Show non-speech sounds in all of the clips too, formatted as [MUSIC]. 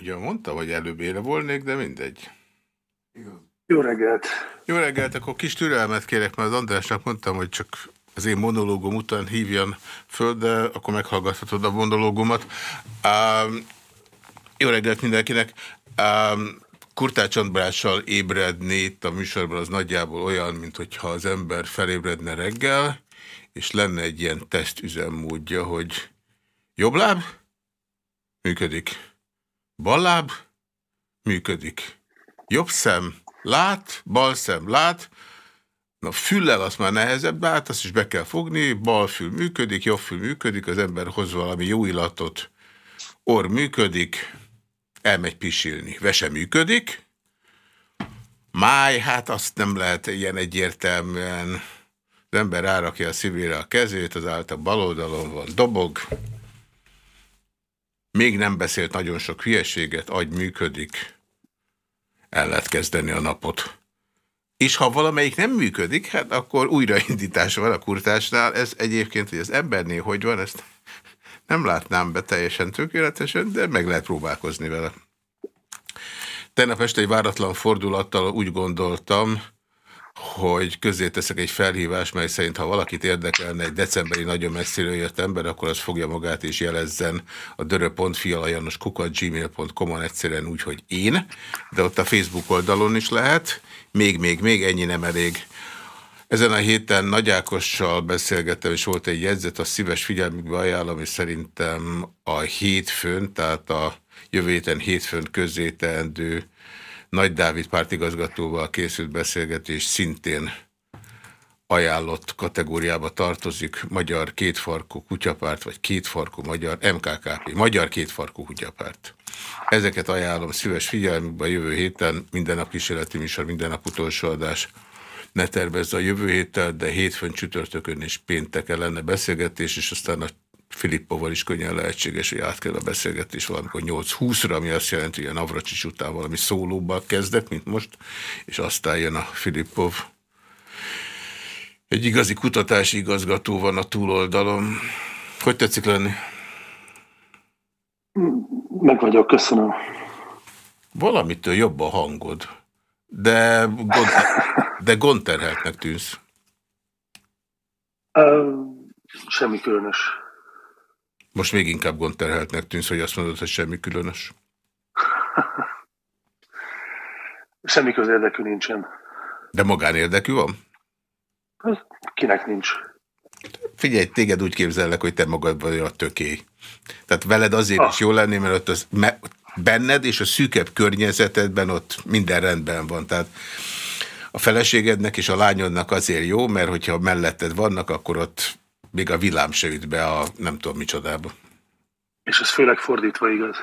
Ugye mondta, hogy előbb ére volnék, de mindegy. Jó reggelt! Jó reggelt, akkor kis türelmet kérek, mert az Andrásnak mondtam, hogy csak az én monológom után hívjan föl, de akkor meghallgathatod a monológumat. Um, jó reggelt mindenkinek! Um, Kurtács Andrással ébredni itt a műsorban az nagyjából olyan, mint hogyha az ember felébredne reggel, és lenne egy ilyen tesztüzemmódja, hogy jobb láb? Működik. Bal láb? Működik. Jobb szem? Lát? Bal szem? Lát? Na, füllel az már nehezebb, de hát azt is be kell fogni, bal fül működik, jobb fül működik, az ember hoz valami jó illatot, orr működik, elmegy pisilni. Vese működik. Máj, hát azt nem lehet ilyen egyértelműen. Az ember rárakja a szívére a kezét, az által bal oldalon van, dobog. Még nem beszélt nagyon sok hülyeséget, agy működik. El lehet kezdeni a napot. És ha valamelyik nem működik, hát akkor újraindítás van a kurtásnál. Ez egyébként, hogy az embernél hogy van, ezt nem látnám be teljesen tökéletesen, de meg lehet próbálkozni vele. Tegnap este egy váratlan fordulattal úgy gondoltam, hogy közé teszek egy felhívás, mely szerint ha valakit érdekelne egy decemberi nagyon messziről jött ember, akkor az fogja magát és jelezzen a dörö.fialajanoskukat.gmail.com-on egyszerűen úgy, hogy én, de ott a Facebook oldalon is lehet. Még, még, még, ennyi nem elég. Ezen a héten Nagy Ákossal beszélgettem, és volt egy jegyzet, a szíves figyelmükbe ajánlom, és szerintem a hétfőn, tehát a jövő héten hétfőn közzéteendő Nagy Dávid pártigazgatóval készült beszélgetés szintén ajánlott kategóriába tartozik. Magyar Kétfarkú Kutyapárt, vagy Kétfarkú Magyar MKKP, Magyar Kétfarkú Kutyapárt. Ezeket ajánlom szíves figyelmükbe a jövő héten, minden nap kísérleti műsor, minden nap utolsó adás. Ne tervezze a jövő héttel, de hétfőn, csütörtökön és pénteken lenne beszélgetés, és aztán a Filippoval is könnyen lehetséges, hogy át kell a beszélgetés valamikor 8-20-ra, ami azt jelenti, hogy a Navracsics után valami szólóba kezdek, mint most, és aztán jön a Filippov. Egy igazi kutatási igazgató van a túloldalon. Hogy tetszik lenni? Meg vagyok, köszönöm. Valamitől jobb a hangod, de gond, [LAUGHS] de gondterheltnek tűnsz. Uh, semmi különös. Most még inkább gondterheltnek tűnsz, hogy azt mondod, hogy semmi különös. [LAUGHS] semmi közérdekű nincsen. De magánérdekű van? Kinek nincs? Figyelj, téged úgy képzellek, hogy te magad vagy a töké. Tehát veled azért ah. is jó lenni, mert ott az me benned és a szűkebb környezetedben ott minden rendben van. Tehát a feleségednek és a lányodnak azért jó, mert hogyha melletted vannak, akkor ott még a villám se üt be a nem tudom micsodába. És ez főleg fordítva igaz?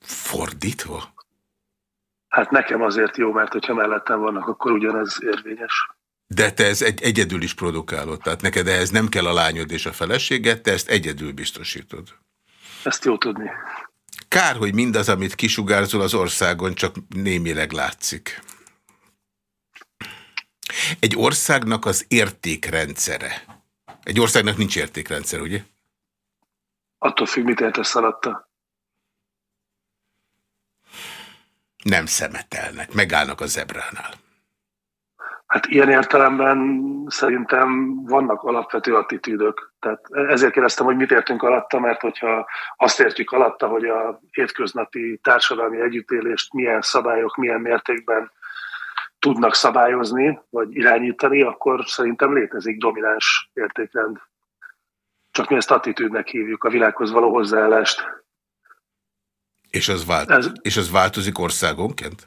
Fordítva? Hát nekem azért jó, mert hogyha mellettem vannak, akkor ugyanez érvényes. De te ez egy, egyedül is produkálod, tehát neked ehhez nem kell a lányod és a feleséged, te ezt egyedül biztosítod. Ezt jó tudni. Kár, hogy mindaz, amit kisugárzol az országon, csak némileg látszik. Egy országnak az értékrendszere. Egy országnak nincs értékrendszer, ugye? Attól függ, mit értesz alatta. Nem szemetelnek, megállnak a zebránál. Hát ilyen értelemben szerintem vannak alapvető attitűdök. Tehát ezért kérdeztem, hogy mit értünk alatta, mert hogyha azt értjük alatta, hogy a hétköznapi társadalmi együttélést milyen szabályok, milyen mértékben tudnak szabályozni, vagy irányítani, akkor szerintem létezik domináns értékrend. Csak mi ezt attitűdnek hívjuk, a világhoz való hozzáállást. És az, vált Ez, és az változik országonként?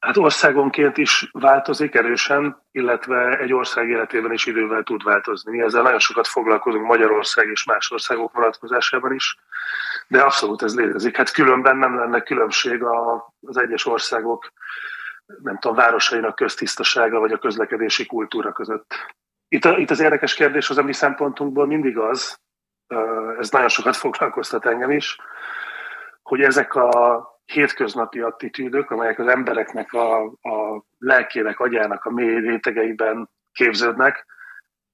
Hát országonként is változik erősen, illetve egy ország életében is idővel tud változni. Mi ezzel nagyon sokat foglalkozunk Magyarország és más országok vonatkozásában is, de abszolút ez létezik. Hát különben nem lenne különbség az egyes országok nem tudom, városainak köztisztasága vagy a közlekedési kultúra között. Itt, a, itt az érdekes kérdés az a mi szempontunkból mindig az, ez nagyon sokat foglalkoztat engem is, hogy ezek a hétköznapi attitűdök, amelyek az embereknek a, a lelkének, agyának a mély rétegeiben képződnek,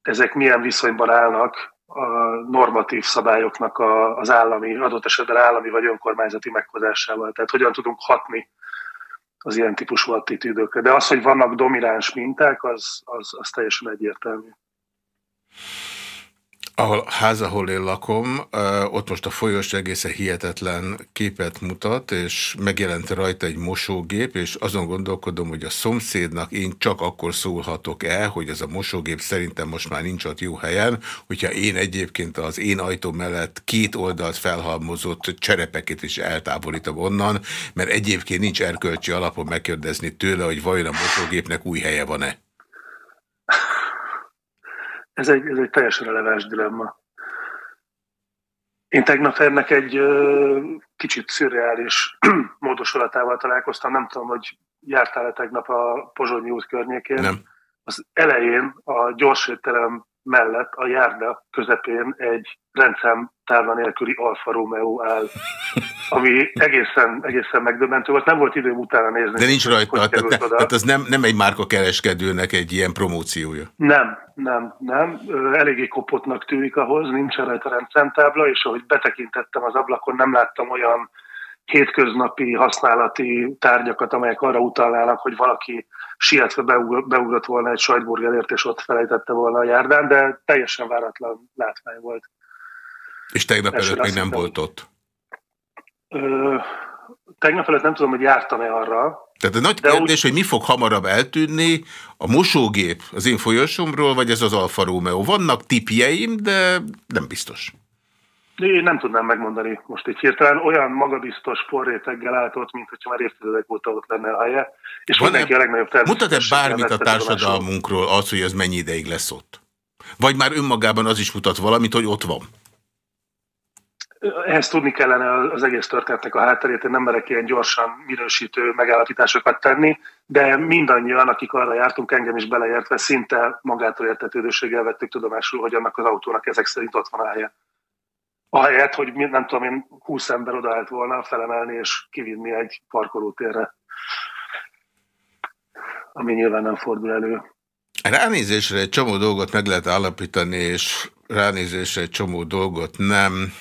ezek milyen viszonyban állnak a normatív szabályoknak a, az állami, adott esetben állami vagy önkormányzati meghozásával. Tehát hogyan tudunk hatni az ilyen típusú attitűdökre. De az, hogy vannak domináns minták, az, az, az teljesen egyértelmű ahol ház, ahol én lakom, ott most a folyós egészen hihetetlen képet mutat, és megjelent rajta egy mosógép, és azon gondolkodom, hogy a szomszédnak én csak akkor szólhatok el, hogy ez a mosógép szerintem most már nincs ott jó helyen, hogyha én egyébként az én ajtó mellett két oldalt felhalmozott cserepeket is eltávolítom onnan, mert egyébként nincs erkölcsi alapon megkérdezni tőle, hogy vajon a mosógépnek új helye van-e. Ez egy, ez egy teljesen releváns dilemma. Én tegnap ennek egy ö, kicsit szürreális [CLEARS THROAT] módosulatával találkoztam. Nem tudom, hogy jártál-e tegnap a Pozsonyi út környékén. Nem. Az elején a gyorsétterem mellett a járda közepén egy rendszám távla nélküli Alfa Romeo áll, ami egészen, egészen megdöbbentő volt. Nem volt időm utána nézni. De nincs rajta, tehát, ne, tehát az nem, nem egy márka kereskedőnek egy ilyen promóciója. Nem, nem, nem. Eléggé kopotnak tűnik ahhoz, nincs rajta rendszámtábla, és ahogy betekintettem az ablakon, nem láttam olyan hétköznapi használati tárgyakat, amelyek arra utalnának, hogy valaki sietve beugrott volna egy sajtburgerért, és ott felejtette volna a járdán, de teljesen váratlan látvány volt. És tegnap előtt még nem volt ott? Ö, tegnap előtt nem tudom, hogy jártam-e arra. Tehát a nagy kérdés, úgy... hogy mi fog hamarabb eltűnni, a mosógép az én folyosomról, vagy ez az Alfa Romeo. Vannak tipjeim, de nem biztos. Én nem tudnám megmondani most egy hirtelen. Olyan magabiztos porréteggel állt ott, mint hogyha már évtizedek óta ott lenne a helye. És Van mindenki a legnagyobb Mutat-e bármit a társadalmunkról az, hogy ez mennyi ideig lesz ott? Vagy már önmagában az is mutat valamit, hogy ott van? Ehhez tudni kellene az egész történetnek a hátterét, én nem merek ilyen gyorsan minősítő megállapításokat tenni, de mindannyian, akik arra jártunk, engem is beleértve, szinte magától értetődőséggel vettük tudomásul, hogy annak az autónak ezek szerint ott van a helye. Ahelyett, hogy nem tudom én, 20 ember odaállt volna felemelni és kivinni egy parkolótérre, ami nyilván nem fordul elő. Ránézésre egy csomó dolgot meg lehet állapítani, és ránézésre egy csomó dolgot nem.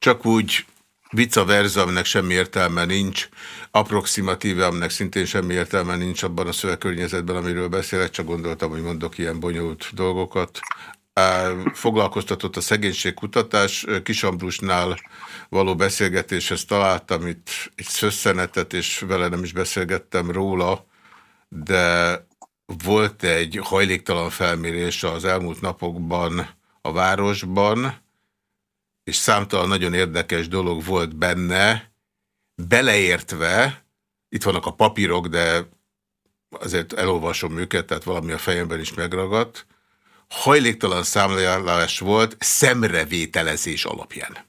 Csak úgy vice versa, aminek semmi értelme nincs, approximatíve, aminek szintén semmi értelme nincs abban a szövegkörnyezetben, amiről beszélek, csak gondoltam, hogy mondok ilyen bonyolult dolgokat foglalkoztatott a szegénységkutatás. Kisambrusnál való beszélgetéshez találtam itt egy szösszenetet, és vele nem is beszélgettem róla, de volt egy hajléktalan felmérés az elmúlt napokban a városban, és számtalan nagyon érdekes dolog volt benne, beleértve, itt vannak a papírok, de azért elolvasom őket, tehát valami a fejemben is megragadt, hajléktalan számlálás volt szemrevételezés alapján.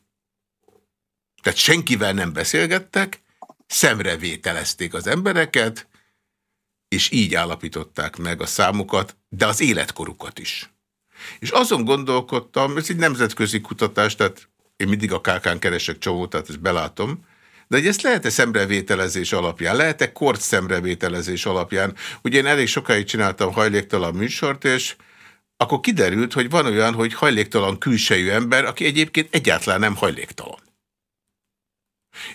Tehát senkivel nem beszélgettek, szemrevételezték az embereket, és így állapították meg a számukat, de az életkorukat is. És azon gondolkodtam, ez egy nemzetközi kutatás, tehát én mindig a kákán keresek csomót, tehát ezt belátom, de hogy ezt lehet-e szemrevételezés alapján? Lehet-e kort szemrevételezés alapján? Ugye én elég sokáig csináltam hajléktalan műsort, és akkor kiderült, hogy van olyan, hogy hajléktalan külsejű ember, aki egyébként egyáltalán nem hajléktalan.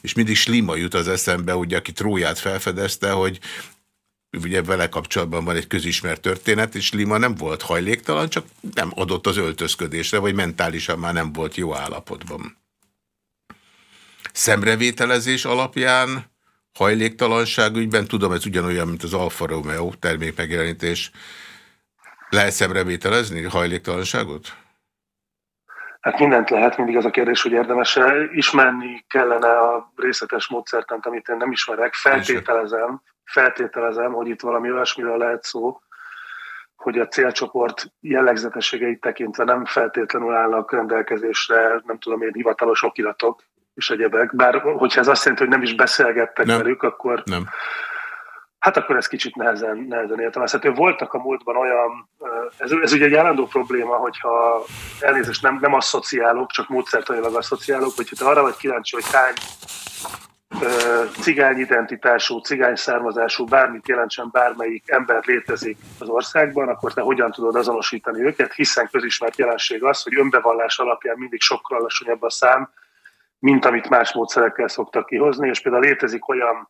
És mindig Slima jut az eszembe, hogy aki Tróját felfedezte, hogy ugye vele kapcsolatban van egy közismert történet, és Lima nem volt hajléktalan, csak nem adott az öltözködésre, vagy mentálisan már nem volt jó állapotban. Szemrevételezés alapján hajléktalanságügyben, tudom, ez ugyanolyan, mint az Alfa Romeo termékmegjelenítés, lehet szemrevételezni hajléktalanságot? Hát mindent lehet, mindig az a kérdés, hogy érdemes -e ismerni kellene a részletes módszertant, amit én nem ismerek. Feltételezem, feltételezem, hogy itt valami olyasmiről lehet szó, hogy a célcsoport jellegzetességeit tekintve nem feltétlenül állnak rendelkezésre, nem tudom én, hivatalos okiratok és egyebek. Bár hogyha ez azt jelenti, hogy nem is beszélgettek nem. velük, akkor, nem. Hát akkor ez kicsit nehezen, nehezen értelmezhető. Voltak a múltban olyan, ez, ez ugye egy állandó probléma, hogyha elnézést nem, nem asszociálok, csak módszertanilag asszociálok, hogyha te arra vagy kíváncsi, hogy hány cigány identitású, cigány származású, bármit jelentsen bármelyik ember létezik az országban, akkor te hogyan tudod azonosítani őket, hiszen közismert jelenség az, hogy önbevallás alapján mindig sokkal alacsonyabb a szám, mint amit más módszerekkel szoktak kihozni, és például létezik olyan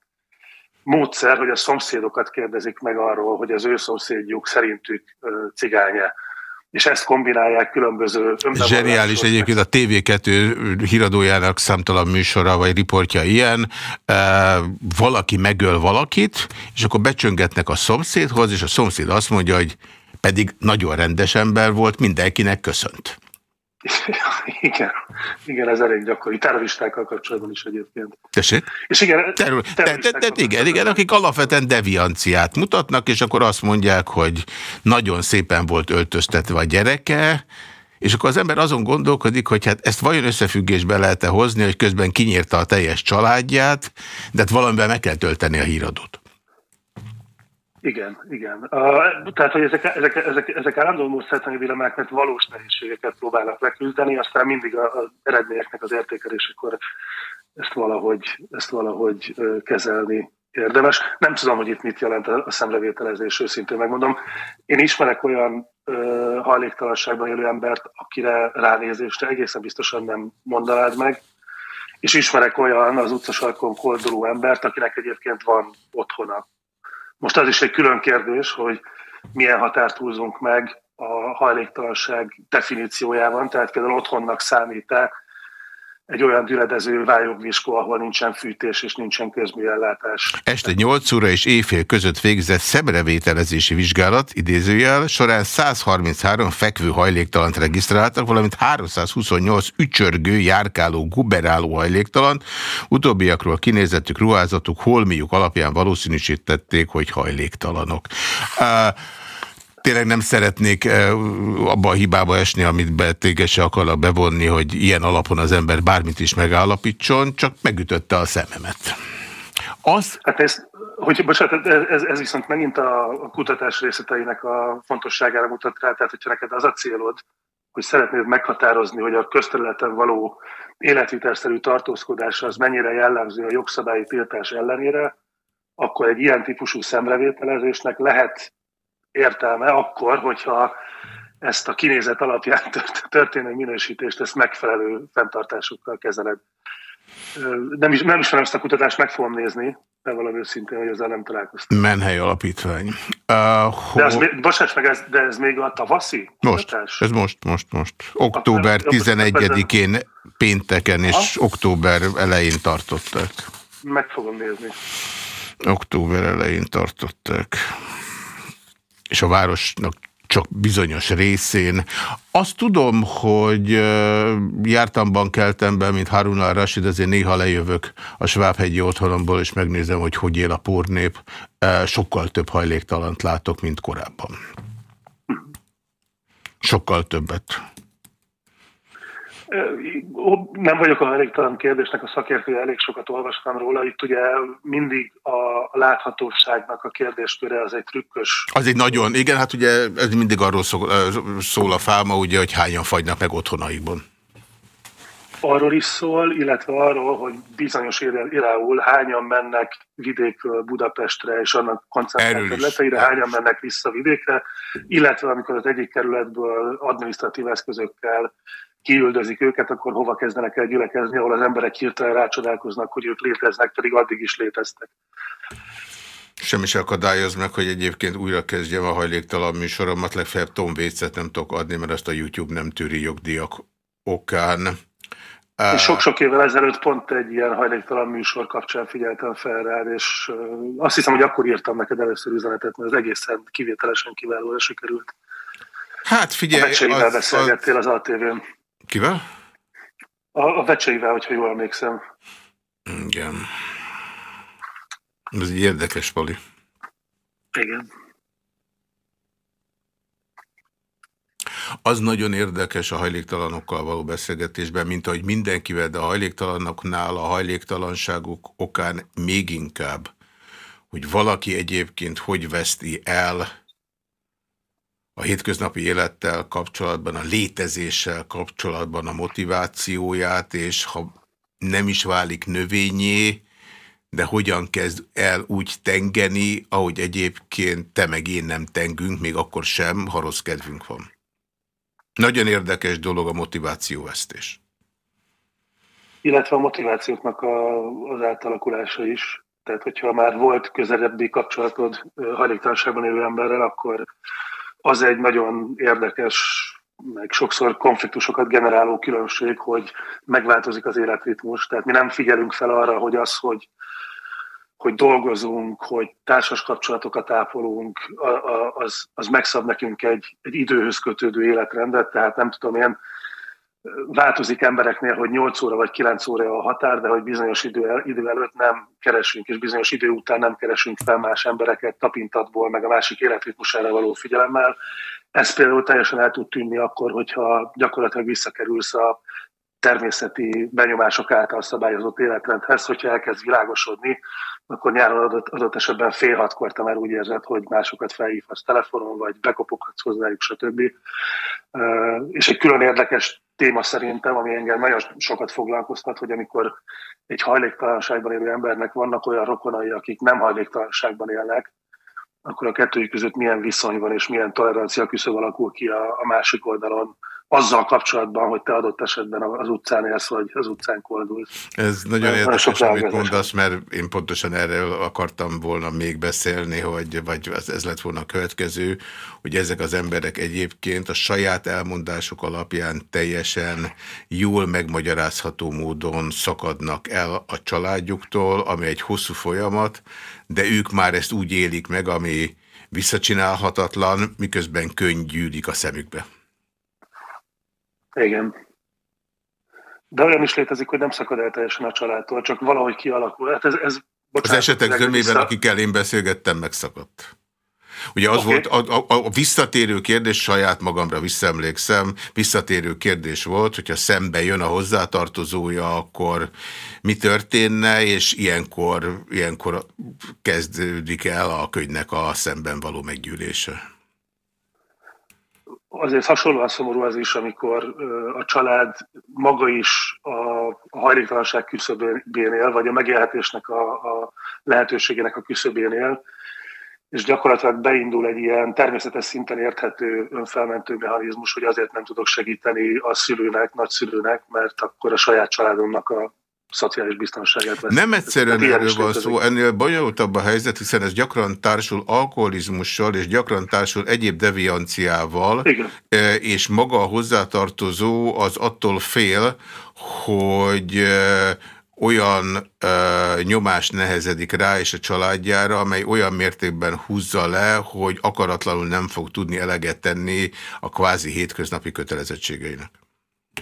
módszer, hogy a szomszédokat kérdezik meg arról, hogy az ő szomszédjuk szerintük cigánye és ezt kombinálják különböző Zseniális egyébként a TV2 híradójának számtalan műsora vagy riportja ilyen, valaki megöl valakit, és akkor becsöngetnek a szomszédhoz, és a szomszéd azt mondja, hogy pedig nagyon rendes ember volt, mindenkinek köszönt. [LAUGHS] Igen, igen, ez elég gyakori. Terroristákkal kapcsolatban is egyébként. Tessék? És igen, Terror, te, te, te, igen, igen, akik alapvetően devianciát mutatnak, és akkor azt mondják, hogy nagyon szépen volt öltöztetve a gyereke, és akkor az ember azon gondolkodik, hogy hát ezt vajon összefüggésbe lehet-e hozni, hogy közben kinyírta a teljes családját, de hát valamivel meg kell tölteni a híradót. Igen, igen. Uh, tehát, hogy ezek, ezek, ezek, ezek állandóan módszertani dilemák, mert valós nehézségeket próbálnak leküzdeni, aztán mindig az eredményeknek az értékelésekor ezt valahogy, ezt valahogy kezelni érdemes. Nem tudom, hogy itt mit jelent a szemrevételezés, őszintén megmondom. Én ismerek olyan uh, hajléktalanságban élő embert, akire ránézésre egészen biztosan nem mondanád meg, és ismerek olyan az utcasarkon kolduló embert, akinek egyébként van otthona most az is egy külön kérdés, hogy milyen határt húzunk meg a hajléktalanság definíciójában, tehát például otthonnak számít-e egy olyan düledező vályogviskó, ahol nincsen fűtés és nincsen közműellátás. Este 8 óra és éjfél között végzett szemrevételezési vizsgálat, idézőjel, során 133 fekvő hajléktalant regisztráltak, valamint 328 ücsörgő, járkáló, guberáló hajléktalant. Utóbbiakról kinézettük ruházatuk, holmiuk alapján valószínűsítették, hogy hajléktalanok. Uh, tényleg nem szeretnék eh, abba a hibába esni, amit téged se akarlak bevonni, hogy ilyen alapon az ember bármit is megállapítson, csak megütötte a szememet. Az... Hát ez, hogy, bocsánat, ez, ez viszont megint a kutatás részleteinek a fontosságára mutat rá, tehát hogyha neked az a célod, hogy szeretnéd meghatározni, hogy a közterületen való életvitelszerű tartózkodás az mennyire jellemző a jogszabályi tiltás ellenére, akkor egy ilyen típusú szemrevételezésnek lehet értelme akkor, hogyha ezt a kinézet alapján [LAUGHS] történő minősítést, ezt megfelelő fenntartásokkal kezeled. Nem, is, nem ismerem ezt a kutatást, meg fogom nézni, de valami őszintén, hogy ezzel nem találkoztam. Menhely alapítvány. Uh, de, az, bocsáss meg, ez, de ez még a tavaszi Most, kutatás? ez most, most, most. Október 11-én pénteken és ha? október elején tartották. Meg fogom nézni. Október elején tartották és a városnak csak bizonyos részén. Azt tudom, hogy jártam bankeltemben, mint Harun al-Rashid, ezért néha lejövök a Svábhegyi otthonomból, és megnézem, hogy hogy él a pornép. Sokkal több hajléktalant látok, mint korábban. Sokkal többet. Nem vagyok a elégtalan kérdésnek a szakértője, elég sokat olvastam róla. Itt ugye mindig a láthatóságnak a kérdésköre az egy trükkös. Az egy nagyon, igen, hát ugye ez mindig arról szól, szól a fáma, ugye, hogy hányan fagynak meg otthonaikban. Arról is szól, illetve arról, hogy bizonyos irául hányan mennek vidékről Budapestre és annak koncentrált területeire, hányan mennek vissza vidékre, illetve amikor az egyik kerületből adminisztratív eszközökkel kiüldözik őket, akkor hova kezdenek el gyülekezni, ahol az emberek hirtelen rácsodálkoznak, hogy ők léteznek, pedig addig is léteztek. Semmi se akadályoz meg, hogy egyébként újra kezdjem a hajléktalan műsoromat, legfeljebb Tom Vécet nem tudok adni, mert azt a YouTube nem tűri jogdíjak okán. Sok-sok évvel ezelőtt pont egy ilyen hajléktalan műsor kapcsán figyeltem fel rád, és azt hiszem, hogy akkor írtam neked először üzenetet, mert az egészen kivételesen kiválóan sikerült. Hát figyelj... A az, beszélgettél az ATV-n. Kivel? A, a vecseivel, hogyha jól emlékszem. Igen. Ez egy érdekes pali. Igen. Az nagyon érdekes a hajléktalanokkal való beszélgetésben, mint ahogy mindenkivel, de a hajléktalanoknál a hajléktalanságuk okán még inkább, hogy valaki egyébként hogy veszti el a hétköznapi élettel kapcsolatban, a létezéssel kapcsolatban a motivációját, és ha nem is válik növényé, de hogyan kezd el úgy tengeni, ahogy egyébként te meg én nem tengünk, még akkor sem, ha rossz kedvünk van. Nagyon érdekes dolog a motivációvesztés. Illetve a motivációknak a, az átalakulása is. Tehát, hogyha már volt közelebbi kapcsolatod hajléktalanságban élő emberrel, akkor az egy nagyon érdekes, meg sokszor konfliktusokat generáló különbség, hogy megváltozik az életritmus. Tehát mi nem figyelünk fel arra, hogy az, hogy hogy dolgozunk, hogy társas kapcsolatokat ápolunk, az, az megszab nekünk egy, egy időhöz kötődő életrendet, tehát nem tudom, én változik embereknél, hogy 8 óra vagy 9 óra a határ, de hogy bizonyos idő, el, idő előtt nem keresünk, és bizonyos idő után nem keresünk fel más embereket tapintatból, meg a másik életritmusára való figyelemmel. Ez például teljesen el tud tűnni akkor, hogyha gyakorlatilag visszakerülsz a természeti benyomások által szabályozott életrendhez, hogyha elkezd világosodni, akkor nyáron adott, adott esetben fél hatkor te már úgy érzed, hogy másokat felhívhatsz telefonon, vagy bekopoghatsz hozzájuk, stb. És egy külön érdekes téma szerintem, ami engem nagyon sokat foglalkoztat, hogy amikor egy hajléktalanságban élő embernek vannak olyan rokonai, akik nem hajléktalanságban élnek, akkor a kettőjük között milyen viszony van, és milyen tolerancia küszöb alakul ki a, a másik oldalon, azzal kapcsolatban, hogy te adott esetben az utcán élsz, vagy az utcán koldulsz. Ez nagyon Ez érdekes, amit mondasz, mert én pontosan erről akartam volna még beszélni, hogy, vagy ez lett volna a következő, hogy ezek az emberek egyébként a saját elmondások alapján teljesen jól megmagyarázható módon szakadnak el a családjuktól, ami egy hosszú folyamat, de ők már ezt úgy élik meg, ami visszacsinálhatatlan, miközben könny gyűlik a szemükbe. Igen. De olyan is létezik, hogy nem szakad el teljesen a családtól, csak valahogy kialakul. Hát ez, ez, bocsánat, az esetek zömében, vissza... akikkel én beszélgettem, megszakadt. Ugye az okay. volt, a, a, a visszatérő kérdés, saját magamra visszaemlékszem, visszatérő kérdés volt, hogyha szembe jön a hozzátartozója, akkor mi történne, és ilyenkor, ilyenkor kezdődik el a könyvnek a szemben való meggyűlése azért hasonlóan szomorú az is, amikor a család maga is a, a hajléktalanság küszöbénél, vagy a megélhetésnek a, a lehetőségének a küszöbénél, és gyakorlatilag beindul egy ilyen természetes szinten érthető önfelmentő mechanizmus, hogy azért nem tudok segíteni a szülőnek, nagyszülőnek, mert akkor a saját családomnak a szociális biztonságát vesz. Nem egyszerűen erről van szó, ennél bonyolultabb a helyzet, hiszen ez gyakran társul alkoholizmussal, és gyakran társul egyéb devianciával, Igen. E, és maga a hozzátartozó az attól fél, hogy e, olyan ö, e, nyomás nehezedik rá és a családjára, amely olyan mértékben húzza le, hogy akaratlanul nem fog tudni eleget tenni a kvázi hétköznapi kötelezettségeinek.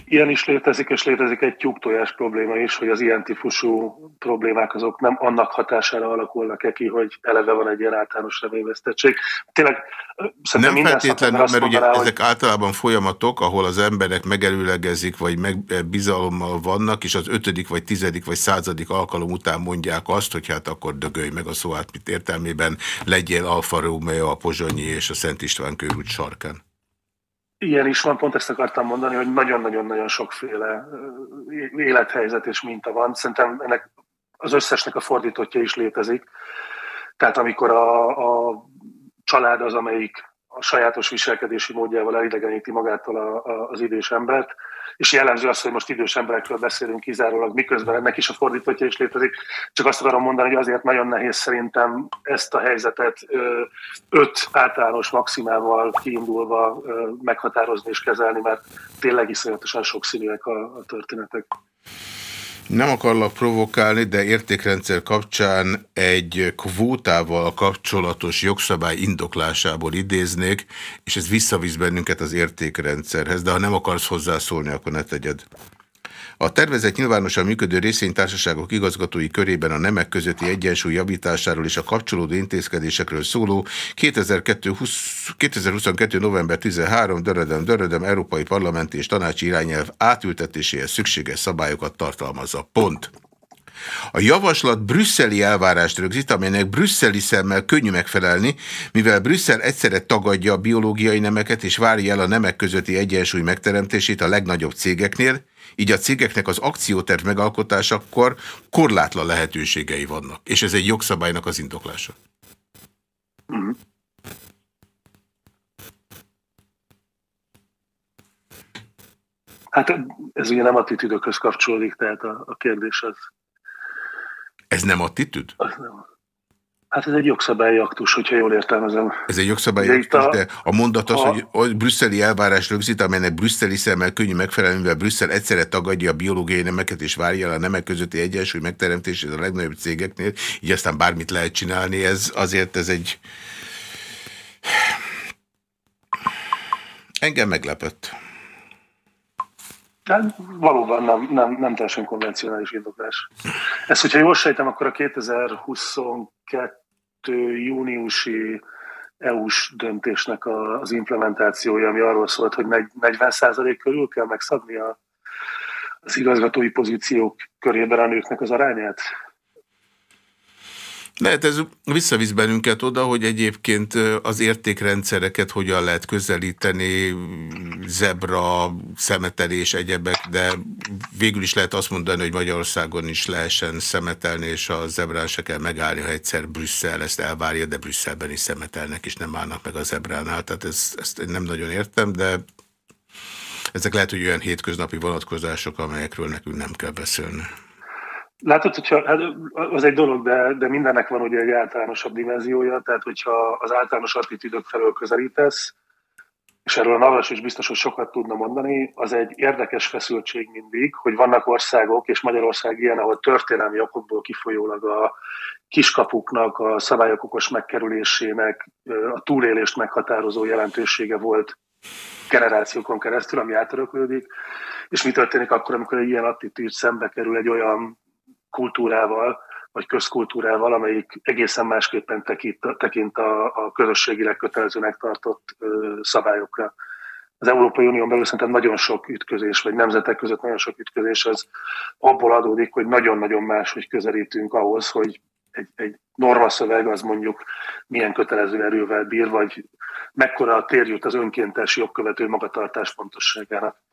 Ilyen is létezik, és létezik egy tyúktojás probléma is, hogy az ilyen típusú problémák azok nem annak hatására alakulnak-e ki, hogy eleve van egy ilyen általános reményvesztettség. Tényleg nem feltétlenül, mert ugye mondaná, ezek hogy... általában folyamatok, ahol az emberek megelőlegezik, vagy megbizalommal vannak, és az ötödik, vagy tizedik, vagy századik alkalom után mondják azt, hogy hát akkor dögölj meg a szó átmit értelmében, legyél Alfa Romeo a Pozsonyi és a Szent István körült sarkán. Ilyen is van, pont ezt akartam mondani, hogy nagyon-nagyon-nagyon sokféle élethelyzet és minta van. Szerintem ennek az összesnek a fordítottja is létezik. Tehát amikor a, a család az, amelyik a sajátos viselkedési módjával elidegeníti magától a, a, az idős embert, és jellemző az, hogy most idős emberekről beszélünk kizárólag, miközben ennek is a fordítottja is létezik. Csak azt akarom mondani, hogy azért nagyon nehéz szerintem ezt a helyzetet öt általános maximával kiindulva meghatározni és kezelni, mert tényleg iszonyatosan sokszínűek a, a történetek. Nem akarlak provokálni, de értékrendszer kapcsán egy kvótával kapcsolatos jogszabály indoklásából idéznék, és ez visszavisz bennünket az értékrendszerhez, de ha nem akarsz hozzászólni, akkor ne tegyed. A tervezett nyilvánosan működő részvénytársaságok igazgatói körében a nemek közötti egyensúly javításáról és a kapcsolódó intézkedésekről szóló 2022. november 13. dörödöm dörödöm Európai Parlamenti és Tanácsi irányelv átültetéséhez szükséges szabályokat tartalmazza. Pont. A javaslat brüsszeli elvárást rögzít, amelynek brüsszeli szemmel könnyű megfelelni, mivel Brüsszel egyszerre tagadja a biológiai nemeket és várja el a nemek közötti egyensúly megteremtését a legnagyobb cégeknél, így a cégeknek az akcióterv megalkotásakor korlátlan lehetőségei vannak, és ez egy jogszabálynak az indoklása. Mm. Hát ez ugye nem attitűdökhöz kapcsolódik, tehát a, a kérdés az... Ez nem attitűd? Az nem. Hát ez egy jogszabályi aktus, hogyha jól értelmezem. Ez egy jogszabályi de aktus, a, de a mondat az, a, hogy brüsszeli elvárás rögzít, amelynek brüsszeli szemmel könnyű megfelelni, mivel Brüsszel egyszerre tagadja a biológiai nemeket és várja a nemek közötti egyensúly megteremtését a legnagyobb cégeknél, így aztán bármit lehet csinálni, ez azért ez egy... Engem meglepett. Hát valóban nem, nem, nem teljesen konvencionális indoklás. Ezt, hogyha jól sejtem, akkor a 2022 júniusi EU-s döntésnek az implementációja, ami arról szólt, hogy 40% körül kell megszabni a, az igazgatói pozíciók körében a nőknek az arányát? Lehet ez visszavisz bennünket oda, hogy egyébként az értékrendszereket hogyan lehet közelíteni, zebra, szemetelés, egyebek, de végül is lehet azt mondani, hogy Magyarországon is lehessen szemetelni, és a zebrán se kell megállni, ha egyszer Brüsszel ezt elvárja, de Brüsszelben is szemetelnek, és nem állnak meg a zebránál. Tehát ez, ezt én nem nagyon értem, de ezek lehet, hogy olyan hétköznapi vonatkozások, amelyekről nekünk nem kell beszélni. Látod, hogyha, hát az egy dolog, de, de mindennek van ugye egy általánosabb dimenziója, tehát hogyha az általános attitűdök felől közelítesz, és erről a Navas is biztos, hogy sokat tudna mondani, az egy érdekes feszültség mindig, hogy vannak országok, és Magyarország ilyen, ahol történelmi okokból kifolyólag a kiskapuknak, a szabályok okos megkerülésének a túlélést meghatározó jelentősége volt generációkon keresztül, ami átöröklődik, és mi történik akkor, amikor egy ilyen attitűd szembe kerül egy olyan kultúrával, vagy közkultúrával, amelyik egészen másképpen tekint, tekint a, a közösségileg kötelezőnek tartott ö, szabályokra. Az Európai Unión belül szerintem nagyon sok ütközés, vagy nemzetek között nagyon sok ütközés, az abból adódik, hogy nagyon-nagyon máshogy közelítünk ahhoz, hogy egy, egy normaszöveg az mondjuk milyen kötelező erővel bír, vagy mekkora a tér az önkéntes jogkövető magatartás pontosságának.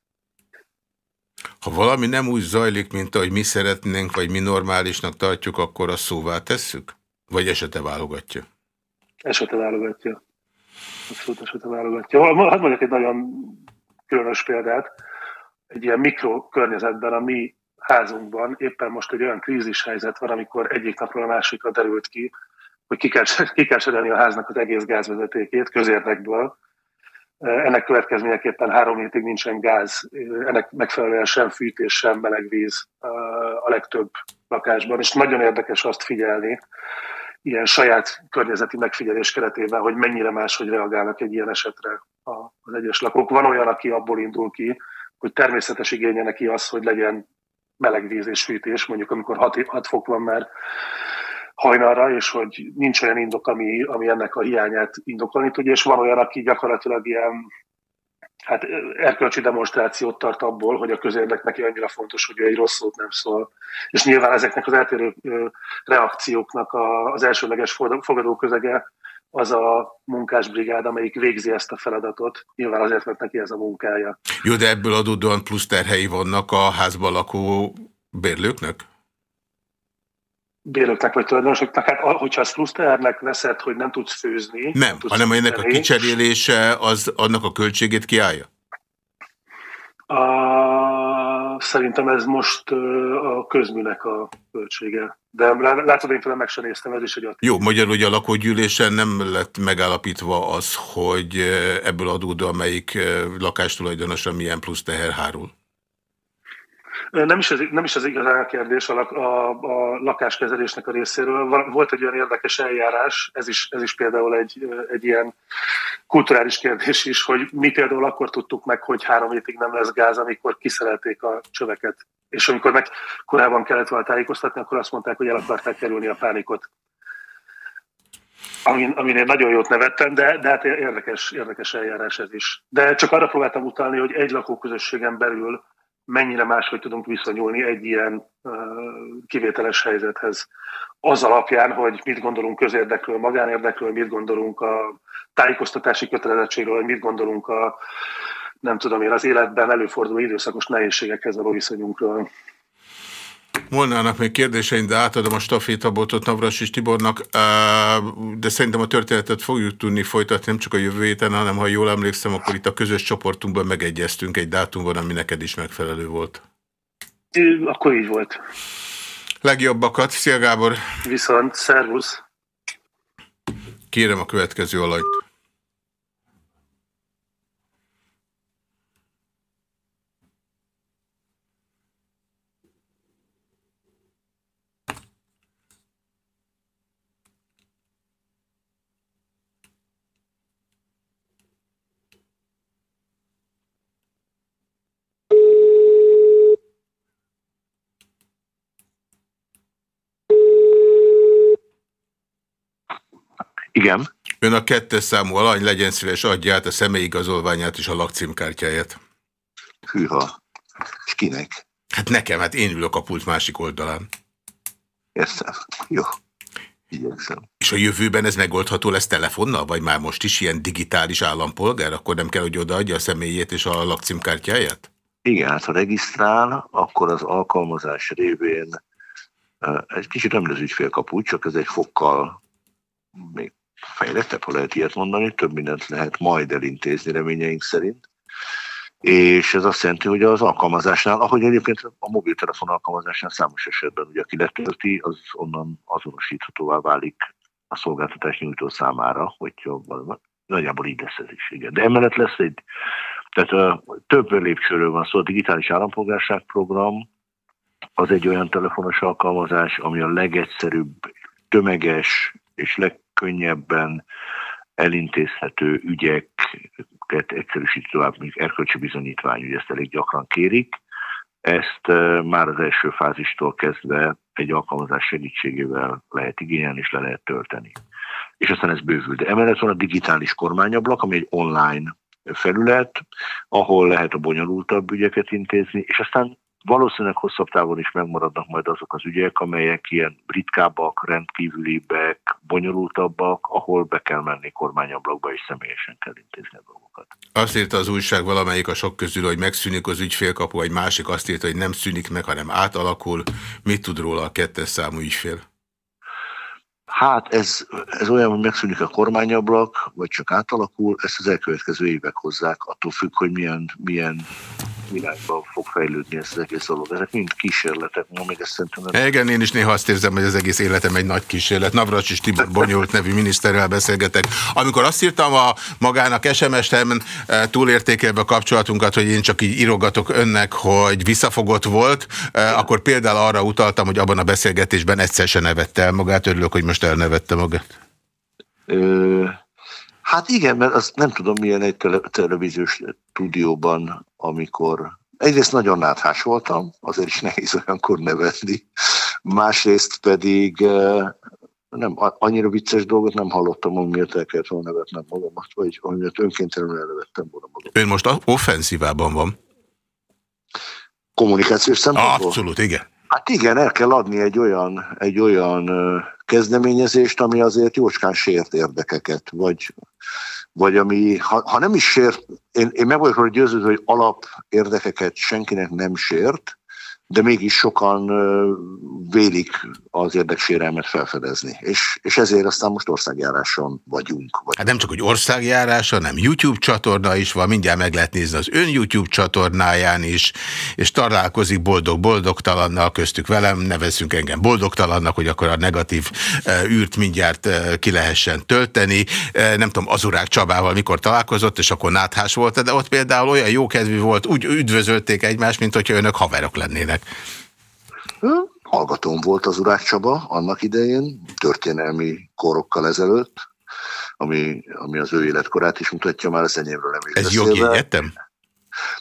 Ha valami nem úgy zajlik, mint ahogy mi szeretnénk, vagy mi normálisnak tartjuk, akkor a szóvá tesszük? Vagy esete válogatja? Esete válogatja. Abszolút esete válogatja. Hát mondjuk egy nagyon különös példát. Egy ilyen mikrokörnyezetben a mi házunkban éppen most egy olyan krízis helyzet van, amikor egyik napról a másikra derült ki, hogy ki kell, ki kell a háznak az egész gázvezetékét közérdekből, ennek következményeképpen három hétig nincsen gáz, ennek megfelelően sem fűtés, sem meleg víz a legtöbb lakásban, és nagyon érdekes azt figyelni, ilyen saját környezeti megfigyelés keretében, hogy mennyire máshogy reagálnak egy ilyen esetre az egyes lakók. Van olyan, aki abból indul ki, hogy természetes igénye neki az, hogy legyen meleg víz és fűtés, mondjuk amikor 6, 6 fok van már hajnalra, és hogy nincs olyan indok, ami, ami ennek a hiányát indokolni tudja, és van olyan, aki gyakorlatilag ilyen hát erkölcsi demonstrációt tart abból, hogy a közérdek neki annyira fontos, hogy ő egy rossz szót nem szól. És nyilván ezeknek az eltérő reakcióknak az elsőleges fogadóközege az a munkásbrigád, amelyik végzi ezt a feladatot. Nyilván azért, mert neki ez a munkája. Jó, de ebből adódóan plusz terhei vannak a házban lakó bérlőknek? Bérlőknek vagy tulajdonosoknak, hát hogyha ezt pluszternek veszed, hogy nem tudsz főzni. Nem, tudsz hanem ennek a kicserélése az annak a költségét kiállja? A, szerintem ez most a közműnek a költsége. De látod, én fel meg sem néztem, ez is egy Jó, magyarul hogy a lakógyűlésen nem lett megállapítva az, hogy ebből adódó, amelyik lakástulajdonosra milyen plusz teher hárul. Nem is ez, nem is ez igazán kérdés a, a, a lakáskezelésnek a részéről. Volt egy olyan érdekes eljárás, ez is, ez is például egy, egy ilyen kulturális kérdés is, hogy mi például akkor tudtuk meg, hogy három hétig nem lesz gáz, amikor kiszerelték a csöveket. És amikor meg korábban kellett volna tájékoztatni, akkor azt mondták, hogy el akarták kerülni a pánikot. Amin, amin én nagyon jót nevettem, de, de hát érdekes, érdekes eljárás ez is. De csak arra próbáltam utalni, hogy egy lakóközösségen belül mennyire máshogy tudunk viszonyulni egy ilyen kivételes helyzethez. Az alapján, hogy mit gondolunk közérdekről, magánérdekről, mit gondolunk a tájékoztatási kötelezettségről, mit gondolunk a nem tudom én, az életben előforduló időszakos nehézségekhez való viszonyunkról. Volnának még kérdéseim, de átadom a stafétabotot Navras és Tibornak, de szerintem a történetet fogjuk tudni folytatni, nem csak a jövő héten, hanem ha jól emlékszem, akkor itt a közös csoportunkban megegyeztünk egy dátumban, ami neked is megfelelő volt. Akkor így volt. Legjobbakat, Szia Gábor! Viszont, szervusz! Kérem a következő alajt. Igen. Ön a kettes számú alany, legyen szíves, adja át a személyigazolványát és a lakcímkártyáját. Hűha. És kinek? Hát nekem, hát én ülök a pult másik oldalán. Értem. Jó. Igyekszem. És a jövőben ez megoldható lesz telefonnal, vagy már most is ilyen digitális állampolgár? Akkor nem kell, hogy odaadja a személyét és a lakcímkártyáját? Igen, hát ha regisztrál, akkor az alkalmazás révén egy kicsit nem az ügyfélkapu, csak ez egy fokkal még fejlettebb, ha lehet ilyet mondani, több mindent lehet majd elintézni reményeink szerint. És ez azt jelenti, hogy az alkalmazásnál, ahogy egyébként a mobiltelefon alkalmazásnál számos esetben, ugye aki letölti, az onnan azonosíthatóvá válik a szolgáltatás nyújtó számára, hogyha valami, nagyjából így lesz ez is, igen. De emellett lesz egy, tehát a, több lépcsőről van szó, a digitális állampolgárság program, az egy olyan telefonos alkalmazás, ami a legegyszerűbb, tömeges és leg, könnyebben elintézhető ügyeket egyszerűsít tovább, mint erkölcsi bizonyítvány, ugye ezt elég gyakran kérik. Ezt már az első fázistól kezdve egy alkalmazás segítségével lehet igényelni és le lehet tölteni. És aztán ez bővül. De emellett van a digitális kormányablak, ami egy online felület, ahol lehet a bonyolultabb ügyeket intézni, és aztán Valószínűleg hosszabb távon is megmaradnak majd azok az ügyek, amelyek ilyen ritkábbak, rendkívülibbek, bonyolultabbak, ahol be kell menni kormányablakba és személyesen kell intézni a dolgokat. Azt írta az újság valamelyik a sok közül, hogy megszűnik az ügyfélkapu, egy másik azt írta, hogy nem szűnik meg, hanem átalakul. Mit tud róla a kettes számú ügyfél? Hát ez, ez olyan, hogy megszűnik a kormányablak, vagy csak átalakul, ezt az elkövetkező évek hozzák, attól függ, hogy milyen, milyen irányba fog fejlődni ez az egész dolog. Ezek mind kísérletek, ma még ezt szerintem... Nem... Igen, én is néha azt érzem, hogy az egész életem egy nagy kísérlet. Navracsis Tibor Bonyolult nevű miniszterrel beszélgetek. Amikor azt írtam a magának SMS-en eh, túlértékelve a kapcsolatunkat, hogy én csak így írogatok önnek, hogy visszafogott volt, eh, akkor például arra utaltam, hogy abban a beszélgetésben egyszer se nevette el magát. Örülök, hogy most elnevette magát. Ö Hát igen, mert azt nem tudom, milyen egy tele televíziós stúdióban, amikor egyrészt nagyon náthás voltam, azért is nehéz olyankor nevetni, másrészt pedig nem, annyira vicces dolgot nem hallottam, amiért el kellett volna nevetnem magamat, vagy amiért önkéntelenül elnevettem volna magam. Ön most offenzívában van? Kommunikációs szempontból? Abszolút, igen. Hát igen, el kell adni egy olyan, egy olyan kezdeményezést, ami azért jócskán sért érdekeket, vagy, vagy ami, ha, ha nem is sért, én, én meg vagyok győződve, hogy alap érdekeket senkinek nem sért, de mégis sokan vélik az érdeksérelmet felfedezni. És, és ezért aztán most országjáráson vagyunk. Vagy. Hát nem csak, hogy országjáráson, hanem YouTube csatorna is van, mindjárt meg lehet nézni az ön YouTube csatornáján is, és találkozik boldog-boldogtalannal köztük velem, nevezzünk engem boldogtalannak, hogy akkor a negatív űrt mindjárt ki lehessen tölteni. Nem tudom, Azurák Csabával mikor találkozott, és akkor náthás volt, de ott például olyan jókedvű volt, úgy üdvözölték egymást, mint hogyha önök haverok lennének. Hallgatóm volt az Urák Csaba annak idején, történelmi korokkal ezelőtt, ami, ami az ő életkorát is mutatja, már az enyémről nem is Ez jogi egyetem?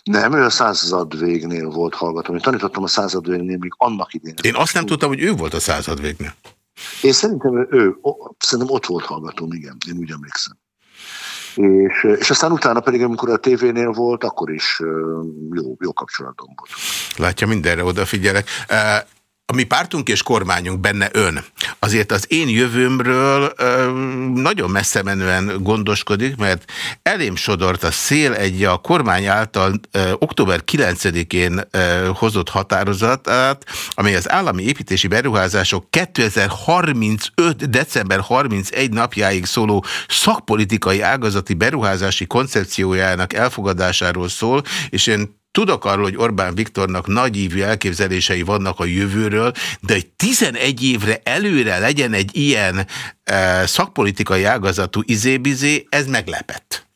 Nem, ő a század végnél volt hallgató. Én tanítottam a század végnél még annak idején. Én azt nem tudtam, hogy ő volt a század végnél. Én szerintem ő, szerintem ott volt hallgatóm, igen, én úgy emlékszem. És, és aztán utána pedig, amikor a tévénél volt, akkor is jó, jó kapcsolatom volt. Látja, mindenre odafigyelek. A mi pártunk és kormányunk benne ön azért az én jövőmről ö, nagyon messze menően gondoskodik, mert elém sodort a szél egy a kormány által ö, október 9-én hozott határozatát, amely az állami építési beruházások 2035. december 31 napjáig szóló szakpolitikai ágazati beruházási koncepciójának elfogadásáról szól, és én Tudok arról, hogy Orbán Viktornak nagyívű elképzelései vannak a jövőről, de hogy 11 évre előre legyen egy ilyen e, szakpolitikai ágazatú izébizé, ez meglepett.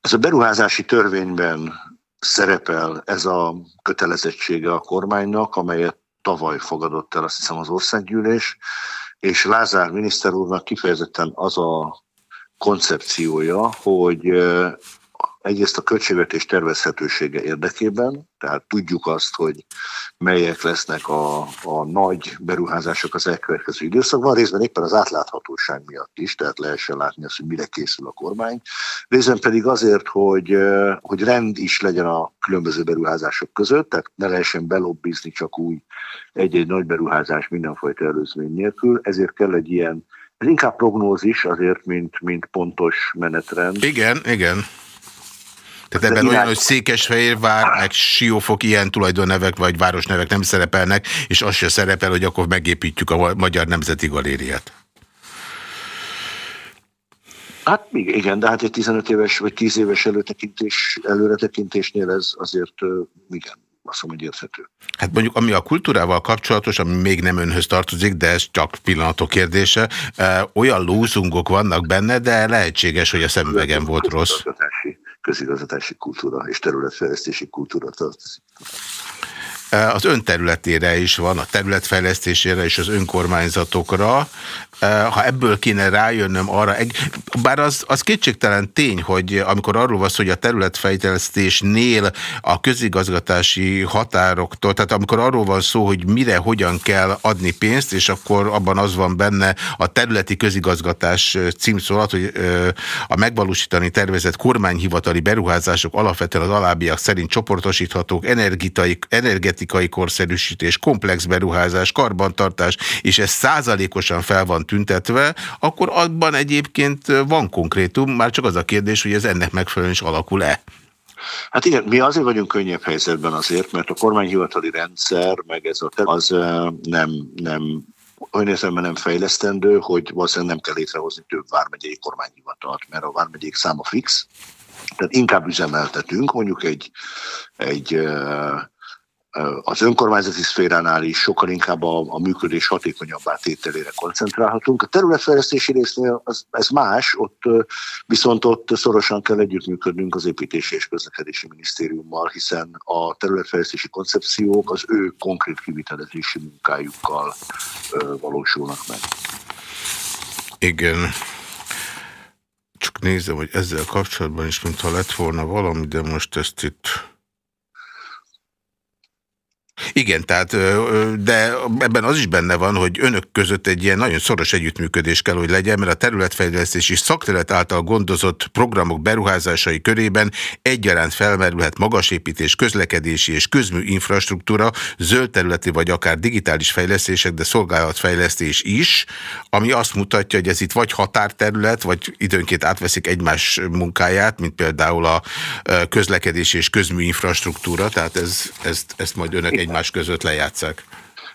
Ez a beruházási törvényben szerepel ez a kötelezettsége a kormánynak, amelyet tavaly fogadott el azt hiszem az országgyűlés, és Lázár miniszter úrnak kifejezetten az a koncepciója, hogy e, egyrészt a költségvetés tervezhetősége érdekében, tehát tudjuk azt, hogy melyek lesznek a, a nagy beruházások az elkövetkező időszakban, részben éppen az átláthatóság miatt is, tehát lehessen látni azt, hogy mire készül a kormány, részben pedig azért, hogy, hogy rend is legyen a különböző beruházások között, tehát ne lehessen belobbizni csak úgy egy-egy nagy beruházás mindenfajta előzmény nélkül, ezért kell egy ilyen ez inkább prognózis azért, mint, mint pontos menetrend. Igen, igen. Tehát ebben olyan, hogy Székesfehérvár, meg Siófok ilyen tulajdonnevek vagy városnevek nem szerepelnek, és az se szerepel, hogy akkor megépítjük a Magyar Nemzeti Galériát. Hát igen, de hát egy 15 éves vagy 10 éves előtekintés, előretekintésnél ez azért igen, azt mondom, hogy érthető. Hát mondjuk, ami a kultúrával kapcsolatos, ami még nem önhöz tartozik, de ez csak pillanatok kérdése, olyan lózungok vannak benne, de lehetséges, hogy a szemüvegem volt rossz közigazgatási kultúra és területfejlesztési kultúra tartozik. Az ön területére is van, a területfejlesztésére és az önkormányzatokra. Ha ebből kéne rájönnöm arra, bár az, az kétségtelen tény, hogy amikor arról van hogy a területfejlesztésnél a közigazgatási határoktól, tehát amikor arról van szó, hogy mire, hogyan kell adni pénzt, és akkor abban az van benne a területi közigazgatás címszólat, hogy a megvalósítani tervezett kormányhivatali beruházások alapvetően az alábbiak szerint csoportosíthatók energetikai, energetikai korszerűsítés, komplex beruházás, karbantartás, és ez százalékosan fel van tüntetve, akkor abban egyébként van konkrétum, már csak az a kérdés, hogy ez ennek megfelelően is alakul-e. Hát igen, mi azért vagyunk könnyebb helyzetben azért, mert a kormányhivatali rendszer, meg ez a az nem, nem olyan értelemben nem fejlesztendő, hogy valószínűleg nem kell létrehozni több vármegyei kormányhivatalt, mert a vármegyék száma fix, tehát inkább üzemeltetünk, mondjuk egy, egy az önkormányzati szféránál is sokkal inkább a, a működés hatékonyabbá tételére koncentrálhatunk. A területfejlesztési résznél az, ez más, ott viszont ott szorosan kell együttműködnünk az építési és közlekedési minisztériummal, hiszen a területfejlesztési koncepciók az ő konkrét kivitelezési munkájukkal valósulnak meg. Igen. Csak nézem, hogy ezzel kapcsolatban is, mintha lett volna valami, de most ezt itt igen, tehát, de ebben az is benne van, hogy önök között egy ilyen nagyon szoros együttműködés kell, hogy legyen, mert a területfejlesztés és szakterület által gondozott programok beruházásai körében egyaránt felmerülhet magasépítés, közlekedési és közmű infrastruktúra, zöld területi vagy akár digitális fejlesztések, de szolgálatfejlesztés is, ami azt mutatja, hogy ez itt vagy határterület, vagy időnként átveszik egymás munkáját, mint például a közlekedési és közmű infrastruktúra, tehát ez, ezt, ezt majd önök egymás egymás között lejátszák.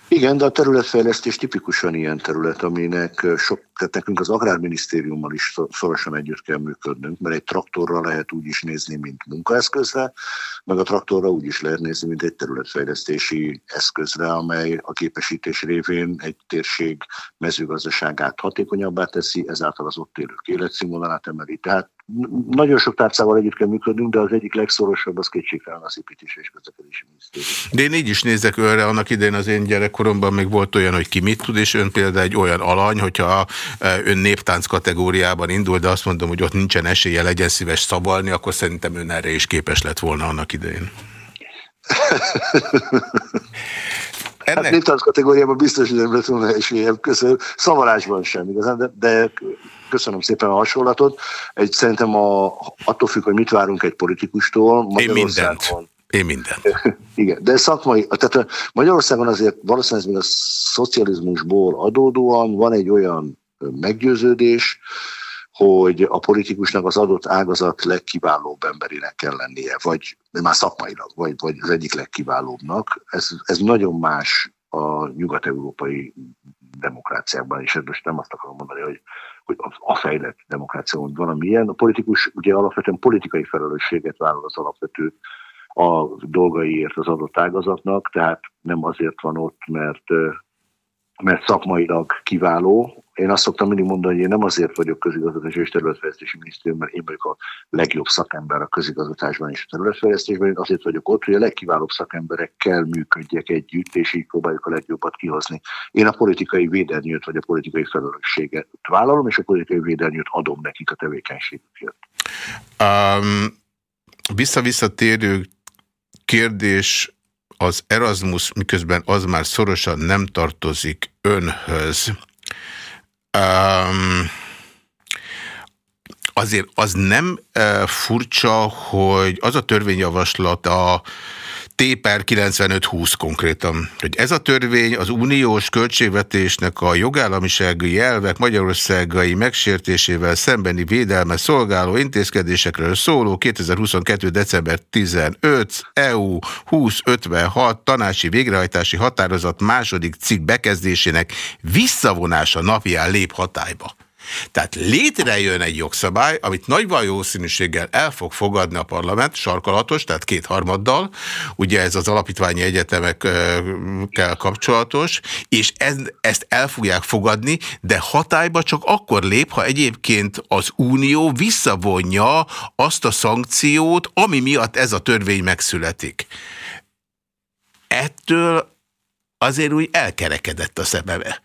Igen, de a területfejlesztés tipikusan ilyen terület, aminek sok, tehát nekünk az Agrárminisztériummal is szorosan együtt kell működnünk, mert egy traktorra lehet úgy is nézni, mint munkaeszközre, meg a traktorra úgy is lehet nézni, mint egy területfejlesztési eszközre, amely a képesítés révén egy térség mezőgazdaságát hatékonyabbá teszi, ezáltal az ott élők életszínvonalát emeli. Tehát nagyon sok tárcával együtt kell működnünk, de az egyik legszorosabb az kétségtelen az építés és közlekedési minisztérium. De én így is nézek őre, annak idején az én gyerekkoromban még volt olyan, hogy ki mit tud, és ön például egy olyan alany, hogyha e, ön néptánc kategóriában indul, de azt mondom, hogy ott nincsen esélye, legyen szíves szabalni, akkor szerintem ön erre is képes lett volna annak idején. Ennek... Hát néptánc kategóriában biztos, hogy nem lett volna esélyem, köszönöm. Szavalásban sem igazán, de, de köszönöm szépen a hasonlatot. Egy, szerintem a, attól függ, hogy mit várunk egy politikustól. Én mindent. Én minden. [LAUGHS] Igen, de szakmai, tehát Magyarországon azért valószínűleg még a szocializmusból adódóan van egy olyan meggyőződés, hogy a politikusnak az adott ágazat legkiválóbb emberének kell lennie, vagy már szakmailag, vagy, vagy az egyik legkiválóbbnak. Ez, ez nagyon más a nyugat-európai demokráciákban, és most nem azt akarom mondani, hogy, hogy a fejlett demokrácia valamilyen. A politikus ugye alapvetően politikai felelősséget vállal az alapvető a dolgaiért az adott ágazatnak, tehát nem azért van ott, mert, mert szakmailag kiváló. Én azt szoktam mindig mondani, hogy én nem azért vagyok közigazgatási és területfejlesztési minisztérium, mert én vagyok a legjobb szakember a közigazgatásban és a területfejlesztésben, én azért vagyok ott, hogy a legkiválóbb szakemberekkel működjek együtt, és így próbáljuk a legjobbat kihozni. Én a politikai védelnyőt vagy a politikai felelősséget vállalom, és a politikai védelnyőt adom nekik a tevékenységükért. Um, vissza-visszatérő kérdés az Erasmus, miközben az már szorosan nem tartozik önhöz. Um, azért az nem uh, furcsa, hogy az a törvényjavaslat a T per 95-20 konkrétan. Hogy ez a törvény az uniós költségvetésnek a jogállamisági jelvek magyarországai megsértésével szembeni védelme szolgáló intézkedésekről szóló 2022. december 15 EU 2056 tanácsi végrehajtási határozat második cikk bekezdésének visszavonása napján lép hatályba. Tehát létrejön egy jogszabály, amit nagy valószínűséggel el fog fogadni a parlament, sarkalatos, tehát kétharmaddal, ugye ez az alapítványi egyetemekkel kapcsolatos, és ezt el fogják fogadni, de hatályba csak akkor lép, ha egyébként az Unió visszavonja azt a szankciót, ami miatt ez a törvény megszületik. Ettől azért úgy elkerekedett a szememe.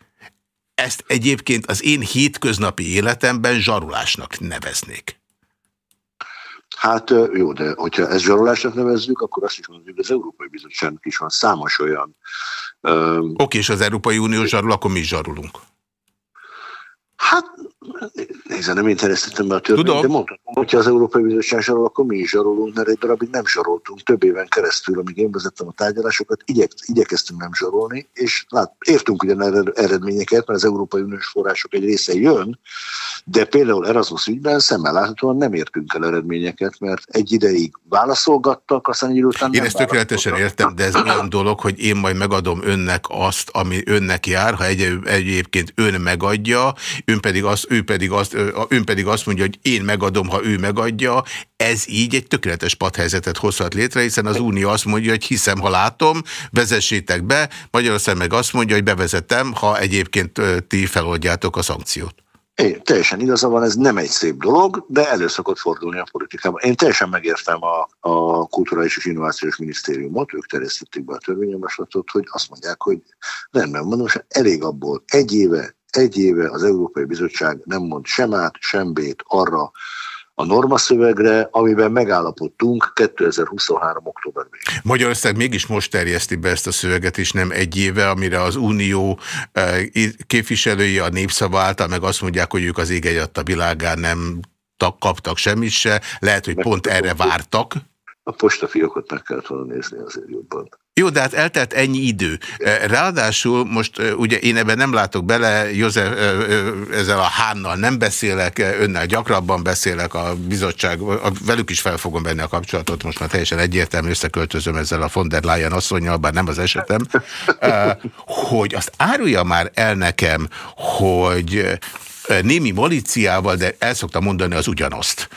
Ezt egyébként az én hétköznapi életemben zsarulásnak neveznék. Hát jó, de hogyha ezt zsarolásnak nevezzük, akkor azt is mondjuk, hogy az Európai Bizottságnak is van számos olyan... Oké, és az Európai Unió zsarul, akkor mi is zsarulunk. Hát, nézze, nem én terjesztettem be a törvényt, Tudom. de mondtam, hogyha az Európai Bizottság zsarol, akkor mi is zsarolunk, mert egy darabig nem zsaroltunk. Több éven keresztül, amíg én vezettem a tárgyalásokat, igyek, igyekeztünk nem zsarolni, és lát, értünk ugyan eredményeket, mert az Európai Uniós források egy része jön, de például Erasmus ügyben szemmel láthatóan nem értünk el eredményeket, mert egy ideig válaszolgattak, aztán egy után? Én ezt tökéletesen értem, de ez olyan dolog, hogy én majd megadom önnek azt, ami önnek jár, ha egy, egyébként ön megadja, ön pedig azt, ő pedig azt, ön pedig azt mondja, hogy én megadom, ha ő megadja, ez így egy tökéletes padhelyzetet hozhat létre, hiszen az Unió azt mondja, hogy hiszem, ha látom, vezessétek be, Magyarország meg azt mondja, hogy bevezetem, ha egyébként ti feloldjátok a szankciót. É, teljesen igaza van, ez nem egy szép dolog, de elő szokott fordulni a politikában. Én teljesen megértem a, a Kulturális és Innovációs Minisztériumot, ők terjesztették be a törvényjavaslatot, hogy azt mondják, hogy rendben van, most elég abból. Egy éve, egy éve az Európai Bizottság nem mond sem át, sem bét arra, a normaszövegre, amiben megállapodtunk 2023. októberben. Magyarország mégis most terjeszti be ezt a szöveget, és nem egy éve, amire az Unió eh, képviselői a népszava által meg azt mondják, hogy ők az ég a világán nem kaptak semmit se. Lehet, hogy pont erre vártak. A postafiókot meg kellett volna nézni azért jobban. Jó, de hát eltelt ennyi idő. Ráadásul most ugye én ebben nem látok bele, József, ezzel a Hánnal nem beszélek, önnel gyakrabban beszélek, a bizottság, velük is fel fogom venni a kapcsolatot, most már teljesen egyértelmű összeköltözöm ezzel a von der Leyen asszonyjal, bár nem az esetem, hogy azt árulja már el nekem, hogy némi maliciával, de el szoktam mondani az ugyanazt.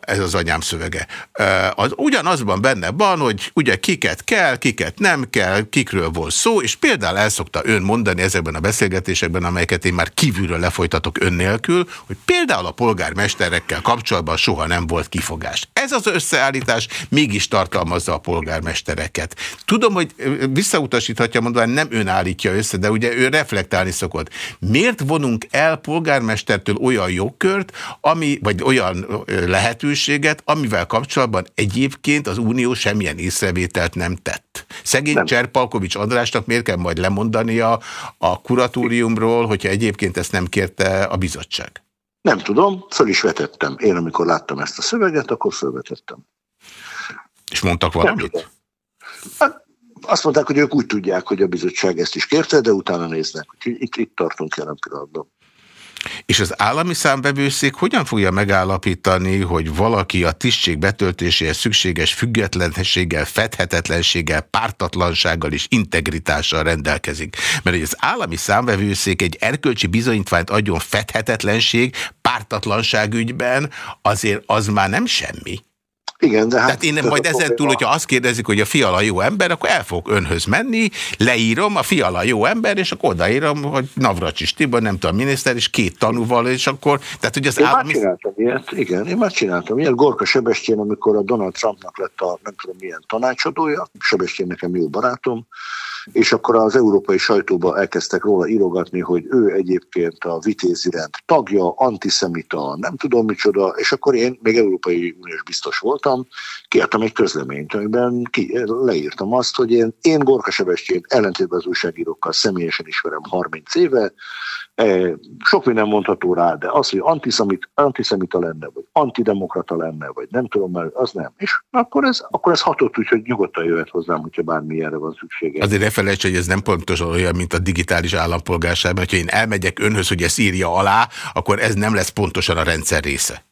Ez az anyám szövege. Az ugyanazban benne van, hogy ugye kiket kell, kiket nem kell, kikről volt szó, és például el szokta ön mondani ezekben a beszélgetésekben, amelyeket én már kívülről lefolytatok ön nélkül, hogy például a polgármesterekkel kapcsolatban soha nem volt kifogás. Ez az összeállítás mégis tartalmazza a polgármestereket. Tudom, hogy visszautasíthatja mondani, nem ön állítja össze, de ugye ő reflektálni szokott. Miért vonunk el polgármestertől olyan jogkört, ami, vagy olyan lehetőséget, amivel kapcsolatban egyébként az Unió semmilyen észrevételt nem tett. Szegény nem. Cserpalkovics Andrásnak miért kell majd lemondania a kuratóriumról, hogyha egyébként ezt nem kérte a bizottság? Nem tudom, föl is vetettem. Én amikor láttam ezt a szöveget, akkor fölvetettem. És mondtak valamit? Hát, azt mondták, hogy ők úgy tudják, hogy a bizottság ezt is kérte, de utána néznek. Úgyhogy itt, itt tartunk jelen pillanatban. És az állami számbevőszék hogyan fogja megállapítani, hogy valaki a tisztség betöltéséhez szükséges függetlenséggel, fedhetetlenséggel, pártatlansággal és integritással rendelkezik? Mert hogy az állami számbevőszék egy erkölcsi bizonyítványt adjon fedhetetlenség, pártatlanság ügyben, azért az már nem semmi. Igen, de hát... Tehát én nem majd ezen túl, hogyha azt kérdezik, hogy a fiala jó ember, akkor el fog önhöz menni, leírom, a fiala jó ember, és akkor odaírom, hogy Navracsis Tibor, nem tudom, miniszter, és két tanúval, és akkor... Tehát, hogy az én állami... már csináltam ilyet, igen, én már csináltam ilyet. Gorka Sebestyén, amikor a Donald Trumpnak lett a nem tudom milyen tanácsadója, Sebestyén nekem jó barátom, és akkor az európai sajtóba elkezdtek róla írogatni, hogy ő egyébként a vitézi rend tagja, antiszemita, nem tudom micsoda, és akkor én még Európai Uniós biztos voltam, kértem egy közleményt, amiben ki, leírtam azt, hogy én, én Gorka Sebestyén ellentétben az újságírókkal személyesen ismerem 30 éve, E, sok minden mondható rá, de az, hogy antiszemit, antiszemita lenne, vagy antidemokrata lenne, vagy nem tudom, mert az nem. És akkor ez, akkor ez hatott úgy, hogy nyugodtan jöhet hozzám, hogyha bármilyenre van szüksége. Azért felejts, hogy ez nem pontosan olyan, mint a digitális állampolgárság, mert ha én elmegyek önhöz, hogy ezt írja alá, akkor ez nem lesz pontosan a rendszer része.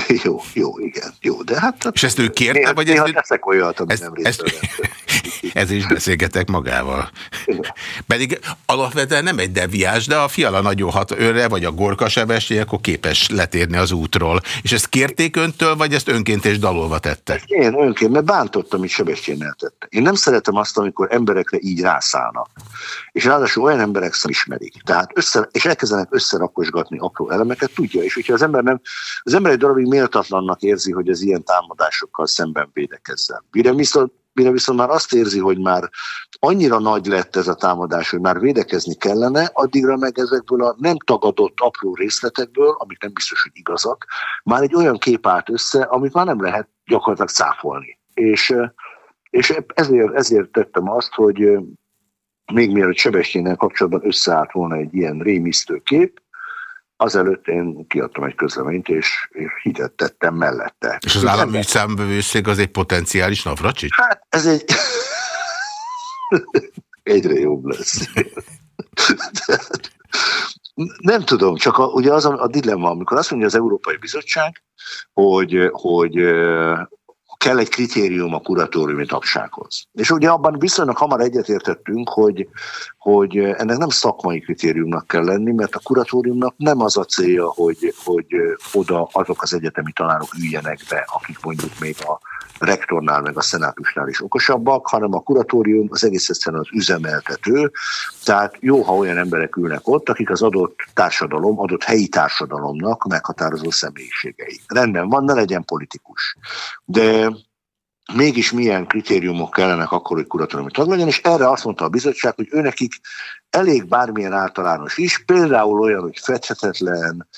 [LAUGHS] Jó, jó, igen, jó, de hát... És ezt ő kérte, néha, vagy néha ezt... teszek olyat, ami ezt, nem ezt, [LAUGHS] Ez is beszélgetek magával. Igen. Pedig alapvetően nem egy deviás, de a fiala nagyon hat őre, vagy a gorka sebesség, akkor képes letérni az útról. És ezt kérték öntől, vagy ezt önként és dalolva tette? Én önként, mert bántottam, hogy Sebestyénnel tette. Én nem szeretem azt, amikor emberekre így rászállnak. És ráadásul olyan emberek szem ismerik. Tehát össze, és elkezdenek összerakosgatni apró elemeket, tudja. És hogyha az ember nem, az ember egy darabig méltatlannak érzi, hogy az ilyen támadásokkal szemben védekezzen. Mire viszont, mire viszont már azt érzi, hogy már annyira nagy lett ez a támadás, hogy már védekezni kellene, addigra meg ezekből a nem tagadott apró részletekből, amik nem biztos, hogy igazak, már egy olyan kép állt össze, amit már nem lehet gyakorlatilag cáfolni. És, és ezért, ezért tettem azt, hogy még mielőtt Sebestyénnel kapcsolatban összeállt volna egy ilyen rémisztő kép, azelőtt én kiadtam egy közleményt, és, és hitet tettem mellette. És az állami számbevőszék az egy potenciális navracsics? Hát ez egy... Egyre jobb lesz. nem tudom, csak a, ugye az a, a dilemma, amikor azt mondja az Európai Bizottság, hogy, hogy kell egy kritérium a kuratóriumi tagsághoz. És ugye abban viszonylag hamar egyetértettünk, hogy, hogy ennek nem szakmai kritériumnak kell lenni, mert a kuratóriumnak nem az a célja, hogy, hogy oda azok az egyetemi tanárok üljenek be, akik mondjuk még a rektornál, meg a szenátusnál is okosabbak, hanem a kuratórium az egész egyszerűen az üzemeltető. Tehát jó, ha olyan emberek ülnek ott, akik az adott társadalom, adott helyi társadalomnak meghatározó személyiségei. Rendben van, ne legyen politikus. De mégis milyen kritériumok kellenek akkor, hogy kuratóriumi tag legyen, és erre azt mondta a bizottság, hogy őnekik elég bármilyen általános is, például olyan, hogy fedhetetlen,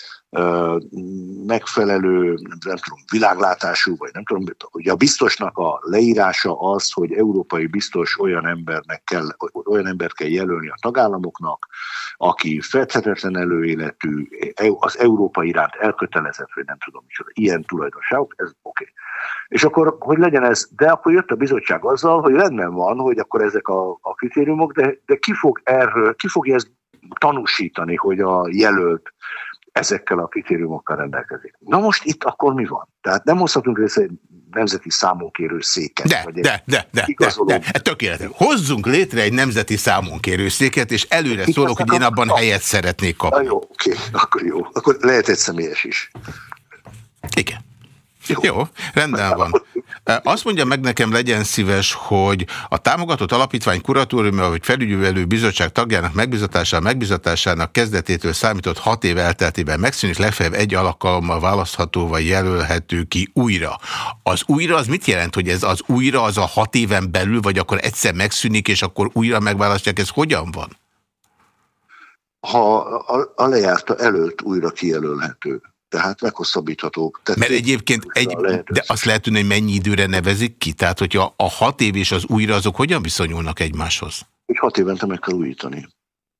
megfelelő, nem tudom, világlátású, vagy nem tudom, ugye a biztosnak a leírása az, hogy európai biztos olyan embernek kell, olyan ember kell jelölni a tagállamoknak, aki fedhetetlen előéletű, az európai iránt elkötelezett, vagy nem tudom micsoda, ilyen tulajdonságok, ez oké. Okay. És akkor, hogy legyen ez, de akkor jött a bizottság azzal, hogy rendben van, hogy akkor ezek a, a kritériumok, de, de ki fog erről, ki fogja ezt tanúsítani, hogy a jelölt ezekkel a kritériumokkal rendelkezik. Na most itt akkor mi van? Tehát nem hozhatunk részre egy nemzeti számonkérő széket. De, vagy de, de, de, de, de, de, tökéletes. Hozzunk létre egy nemzeti számonkérő széket, és előre szólok, hogy én abban a... helyet szeretnék kapni. Na jó, oké, akkor jó. Akkor lehet egy személyes is. Igen. Jó. Jó, rendben van. Azt mondja meg nekem, legyen szíves, hogy a támogatott alapítvány kuratóriuma vagy felügyelő bizottság tagjának megbizatása megbizatásának kezdetétől számított hat év elteltében megszűnik, legfeljebb egy alkalommal választható vagy jelölhető ki újra. Az újra az mit jelent, hogy ez az újra az a hat éven belül, vagy akkor egyszer megszűnik, és akkor újra megválasztják, ez hogyan van? Ha a, a lejárta előtt újra kijelölhető tehát meghosszabbíthatók. Tehát Mert egyébként egy, de azt lehet tudni, hogy mennyi időre nevezik ki? Tehát, hogyha a hat év és az újra, azok hogyan viszonyulnak egymáshoz? Hogy hat évente meg kell újítani.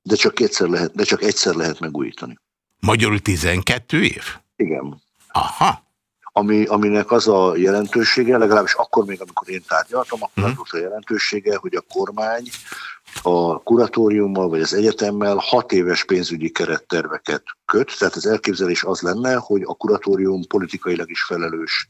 De csak, kétszer lehet, de csak egyszer lehet megújítani. Magyarul 12 év? Igen. Aha. ami, aminek az a jelentősége, legalábbis akkor még, amikor én tárgyaltam, akkor uh-huh. az volt a jelentősége, hogy a kormány a kuratóriummal vagy az egyetemmel hat éves pénzügyi keretterveket köt, tehát az elképzelés az lenne, hogy a kuratórium politikailag is felelős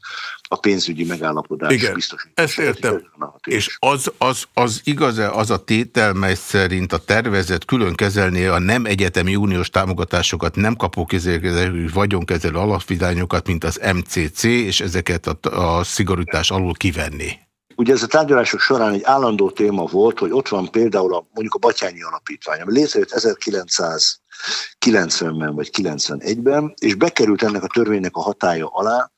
a pénzügyi megállapodás Igen, ezt értem. És az, az, az igaz-e az a tétel, mely szerint a tervezet külön kezelné a nem egyetemi uniós támogatásokat, nem kapókezelő vagyonkezelő alapvitványokat, mint az MCC, és ezeket a, a szigorítás alól kivenni? Ugye ez a tárgyalások során egy állandó téma volt, hogy ott van például a, mondjuk a Batyányi Alapítvány, ami létrejött 1990-ben vagy 91-ben, és bekerült ennek a törvénynek a hatája alá,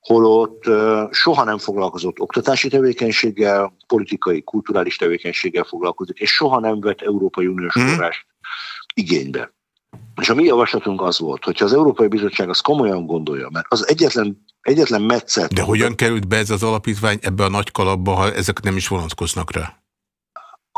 holott soha nem foglalkozott oktatási tevékenységgel, politikai, kulturális tevékenységgel foglalkozik, és soha nem vett Európai Uniós mhm. forrást igénybe. És a mi javaslatunk az volt, hogyha az Európai Bizottság azt komolyan gondolja, mert az egyetlen, egyetlen metszet... De hogyan került be ez az alapítvány ebbe a nagy kalapba, ha ezek nem is vonatkoznak rá?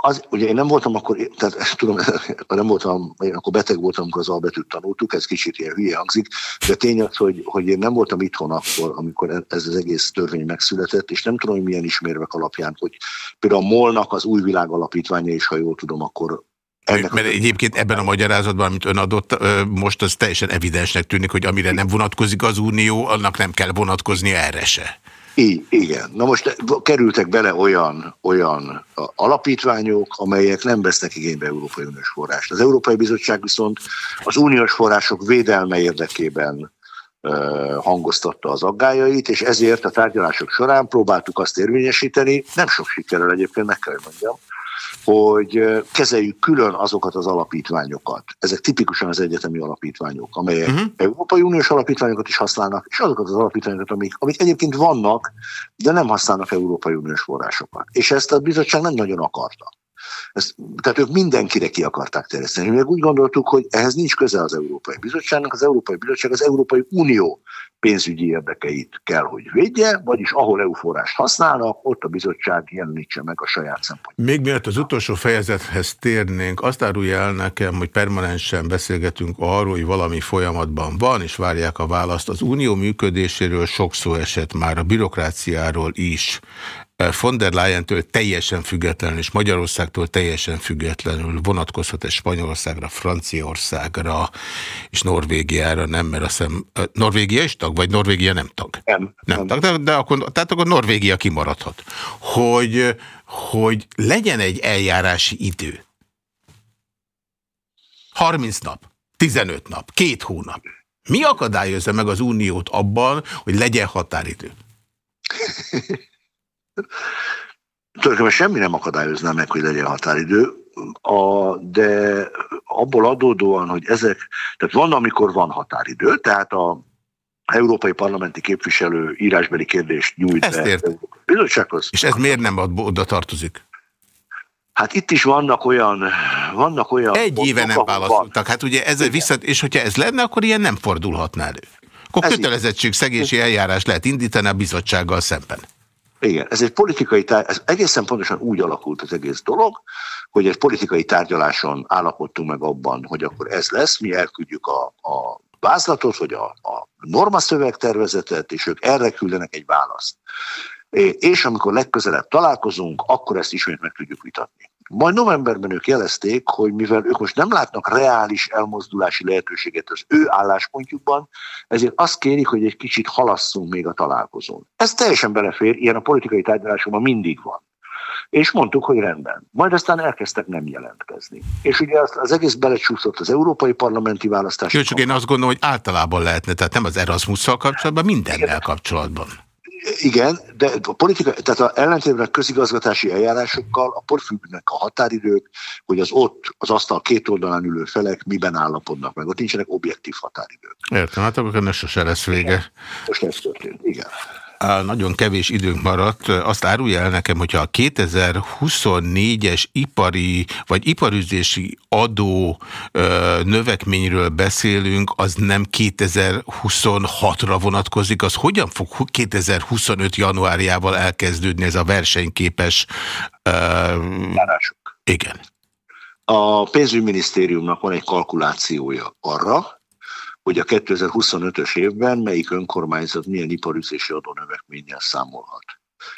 Az, ugye én nem voltam akkor, tehát ezt tudom, [LAUGHS] nem voltam, én akkor beteg voltam, amikor az albetűt tanultuk, ez kicsit ilyen hülye hangzik, de tény az, hogy, hogy én nem voltam itthon akkor, amikor ez az egész törvény megszületett, és nem tudom, hogy milyen ismérvek alapján, hogy például a Molnak az új világ alapítványa is, ha jól tudom, akkor ennek Mert egyébként ebben a magyarázatban, amit ön adott, most az teljesen evidensnek tűnik, hogy amire nem vonatkozik az Unió, annak nem kell vonatkozni erre se. I, igen. Na most kerültek bele olyan, olyan alapítványok, amelyek nem vesznek igénybe Európai Uniós forrást. Az Európai Bizottság viszont az uniós források védelme érdekében hangoztatta az aggájait, és ezért a tárgyalások során próbáltuk azt érvényesíteni, nem sok sikerrel egyébként, meg kell mondjam, hogy kezeljük külön azokat az alapítványokat. Ezek tipikusan az egyetemi alapítványok, amelyek uh-huh. Európai Uniós alapítványokat is használnak, és azokat az alapítványokat, amik, amik egyébként vannak, de nem használnak Európai Uniós forrásokat. És ezt a bizottság nem nagyon akarta. Ezt, tehát ők mindenkire ki akarták terjeszteni. Mi úgy gondoltuk, hogy ehhez nincs köze az Európai Bizottságnak, az Európai Bizottság az Európai Unió pénzügyi érdekeit kell, hogy védje, vagyis ahol EU forrást használnak, ott a bizottság jelenítse meg a saját szempontját. Még miatt az utolsó fejezethez térnénk, azt árulja el nekem, hogy permanensen beszélgetünk arról, hogy valami folyamatban van, és várják a választ. Az unió működéséről sok szó esett már, a bürokráciáról is. Von der Leyen-től teljesen függetlenül, és Magyarországtól teljesen függetlenül vonatkozhat ez Spanyolországra, Franciaországra és Norvégiára, nem, mert azt hiszem, Norvégia is tag, vagy Norvégia nem tag? Nem. Nem, nem. tag, de, de akkor, tehát akkor Norvégia kimaradhat. Hogy, hogy legyen egy eljárási idő. 30 nap, 15 nap, két hónap. Mi akadályozza meg az uniót abban, hogy legyen határidő? [LAUGHS] Tulajdonképpen semmi nem akadályozná meg, hogy legyen határidő, a, de abból adódóan, hogy ezek, tehát van, amikor van határidő, tehát a európai parlamenti képviselő írásbeli kérdést nyújt Ezt be bizottsághoz. És ez miért nem oda tartozik? Hát itt is vannak olyan... Vannak olyan Egy éve nem válaszoltak. Hát ugye ez vissza, és hogyha ez lenne, akkor ilyen nem fordulhatna elő. Akkor kötelezettség szegési eljárás lehet indítani a bizottsággal szemben. Igen, ez egy politikai, ez egészen pontosan úgy alakult az egész dolog, hogy egy politikai tárgyaláson állapodtunk meg abban, hogy akkor ez lesz, mi elküldjük a, a vázlatot, vagy a, a normaszövegtervezetet, és ők erre küldenek egy választ. És amikor legközelebb találkozunk, akkor ezt ismét meg tudjuk vitatni. Majd novemberben ők jelezték, hogy mivel ők most nem látnak reális elmozdulási lehetőséget az ő álláspontjukban, ezért azt kérik, hogy egy kicsit halasszunk még a találkozón. Ez teljesen belefér, ilyen a politikai tárgyalásokban mindig van. És mondtuk, hogy rendben. Majd aztán elkezdtek nem jelentkezni. És ugye az, az egész belecsúszott az európai parlamenti választás. Jó, csak én azt gondolom, hogy általában lehetne, tehát nem az Erasmusszal kapcsolatban, mindennel kapcsolatban. Igen, de a politika, tehát a ellentétben közigazgatási eljárásokkal a porfüggnek a határidők, hogy az ott az asztal két oldalán ülő felek miben állapodnak meg. Ott nincsenek objektív határidők. Értem, hát akkor ennek sose lesz vége. Most ez történt, igen nagyon kevés időnk maradt. Azt árulja el nekem, hogyha a 2024-es ipari vagy iparüzési adó ö, növekményről beszélünk, az nem 2026-ra vonatkozik, az hogyan fog 2025 januárjával elkezdődni ez a versenyképes ö. Igen. A pénzügyminisztériumnak van egy kalkulációja arra, hogy a 2025-ös évben melyik önkormányzat milyen iparüzési adónövekménnyel számolhat.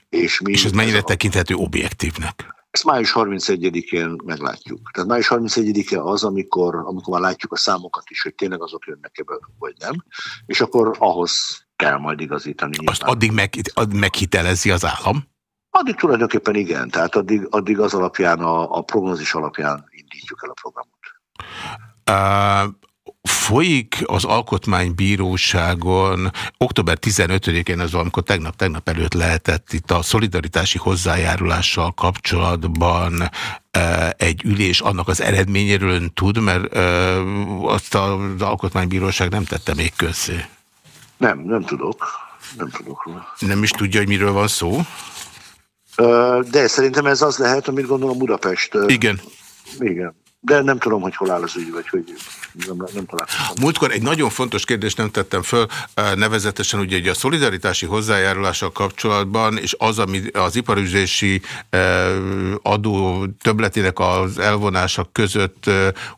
És, mi és ez mennyire a... tekinthető objektívnek? Ezt május 31-én meglátjuk. Tehát május 31-e az, amikor, amikor már látjuk a számokat is, hogy tényleg azok jönnek ebből, vagy nem, és akkor ahhoz kell majd igazítani. Azt addig, meg, addig meghitelezi az állam? Addig tulajdonképpen igen, tehát addig, addig az alapján, a, a prognózis alapján indítjuk el a programot. Uh, folyik az alkotmánybíróságon október 15-én, az amikor tegnap-tegnap előtt lehetett itt a szolidaritási hozzájárulással kapcsolatban e, egy ülés annak az eredményéről ön tud, mert e, azt az alkotmánybíróság nem tette még közzé. Nem, nem tudok. Nem tudok róla. Nem is tudja, hogy miről van szó? De szerintem ez az lehet, amit gondolom Budapest. Igen. Igen. De nem tudom, hogy hol áll az ügy, vagy hogy nem, nem találkoztam. Múltkor egy nagyon fontos kérdést nem tettem föl, nevezetesen ugye, ugye a szolidaritási hozzájárulással kapcsolatban, és az, ami az iparüzési adó többletének az elvonása között,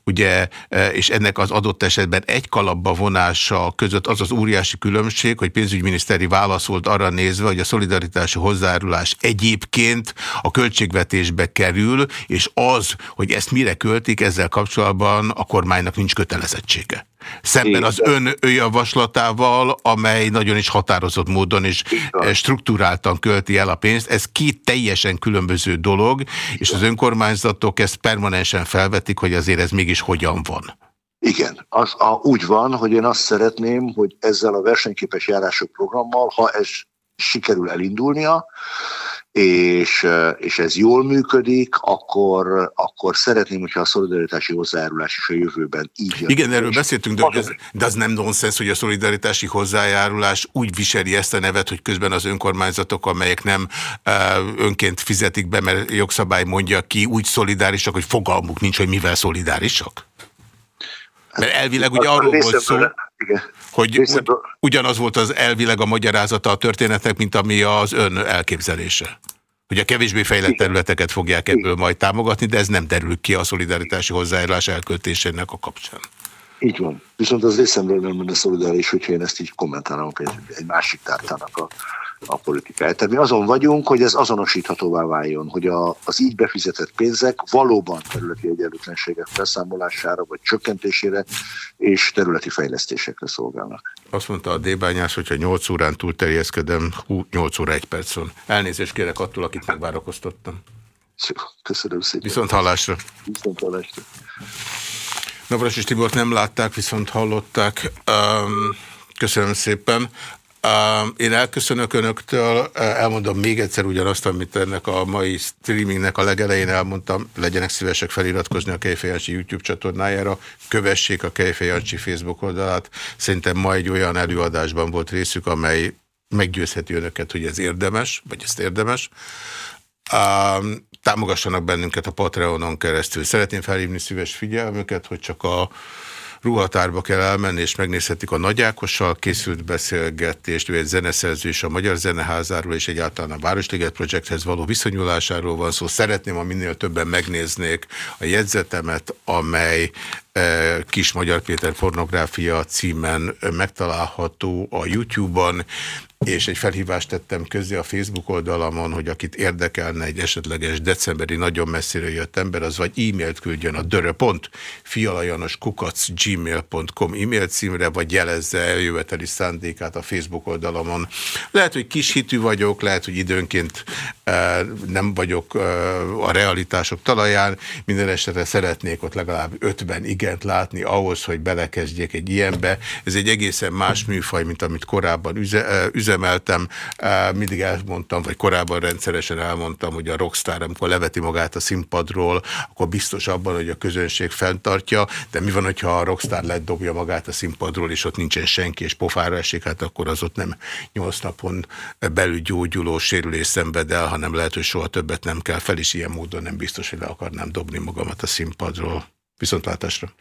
ugye, és ennek az adott esetben egy kalapba vonása között az az óriási különbség, hogy pénzügyminiszteri válasz volt arra nézve, hogy a szolidaritási hozzájárulás egyébként a költségvetésbe kerül, és az, hogy ezt mire költik, ezzel kapcsolatban a kormánynak nincs kötelezettsége. Szemben az ön javaslatával, amely nagyon is határozott módon és struktúráltan költi el a pénzt. Ez két teljesen különböző dolog, és az önkormányzatok ezt permanensen felvetik, hogy azért ez mégis hogyan van. Igen, az a, úgy van, hogy én azt szeretném, hogy ezzel a versenyképes járások programmal, ha ez sikerül elindulnia, és, és ez jól működik, akkor, akkor szeretném, hogyha a szolidaritási hozzájárulás is a jövőben így jön. Igen, erről beszéltünk, de, az, de az nem nonsens, hogy a szolidaritási hozzájárulás úgy viseli ezt a nevet, hogy közben az önkormányzatok, amelyek nem önként fizetik be, mert jogszabály mondja ki, úgy szolidárisak, hogy fogalmuk nincs, hogy mivel szolidárisak. Mert elvileg ugye arról volt szó, hogy ugyanaz volt az elvileg a magyarázata a történetnek, mint ami az ön elképzelése. Hogy a kevésbé fejlett területeket fogják ebből majd támogatni, de ez nem derül ki a szolidaritási hozzájárulás elköltésének a kapcsán. Így van. Viszont az részemről nem lenne szolidáris, hogyha én ezt így kommentálom egy, egy másik tártának a a politikáját. Tehát mi azon vagyunk, hogy ez azonosíthatóvá váljon, hogy a, az így befizetett pénzek valóban területi egyenlőtlenségek felszámolására vagy csökkentésére és területi fejlesztésekre szolgálnak. Azt mondta a Débányás, hogyha 8 órán túl terjeszkedem, 8 óra 1 perc van. Elnézést kérek attól, akit megvárakoztattam. Köszönöm szépen. Viszont hallásra. Viszont hallásra. Navras és Tibort nem látták, viszont hallották. Um, köszönöm szépen. Én elköszönök önöktől, elmondom még egyszer ugyanazt, amit ennek a mai streamingnek a legelején elmondtam, legyenek szívesek feliratkozni a Kejfejancsi YouTube csatornájára, kövessék a Kejfejancsi Facebook oldalát. Szerintem ma egy olyan előadásban volt részük, amely meggyőzheti önöket, hogy ez érdemes, vagy ezt érdemes. Támogassanak bennünket a Patreonon keresztül. Szeretném felhívni szíves figyelmüket, hogy csak a ruhatárba kell elmenni, és megnézhetik a Nagyákossal készült beszélgetést, ő egy zeneszerző és a Magyar Zeneházáról, és egyáltalán a Városliget Projekthez való viszonyulásáról van szó. Szeretném, ha minél többen megnéznék a jegyzetemet, amely eh, Kis Magyar Péter pornográfia címen megtalálható a YouTube-on, és egy felhívást tettem közé a Facebook oldalamon, hogy akit érdekelne egy esetleges decemberi nagyon messzire jött ember, az vagy e-mailt küldjön a dörö.fialajanoskukac.gmail.com e-mail címre, vagy jelezze eljöveteli szándékát a Facebook oldalamon. Lehet, hogy kis hitű vagyok, lehet, hogy időnként e, nem vagyok e, a realitások talaján, minden esetre szeretnék ott legalább ötben igent látni ahhoz, hogy belekezdjék egy ilyenbe. Ez egy egészen más műfaj, mint amit korábban üze, e, üze üzemeltem, mindig elmondtam, vagy korábban rendszeresen elmondtam, hogy a rockstar, amikor leveti magát a színpadról, akkor biztos abban, hogy a közönség fenntartja, de mi van, hogyha a rockstar ledobja magát a színpadról, és ott nincsen senki, és pofára esik, hát akkor az ott nem nyolc napon belül gyógyuló sérülés szenved el, hanem lehet, hogy soha többet nem kell fel, és ilyen módon nem biztos, hogy le akarnám dobni magamat a színpadról. Viszontlátásra!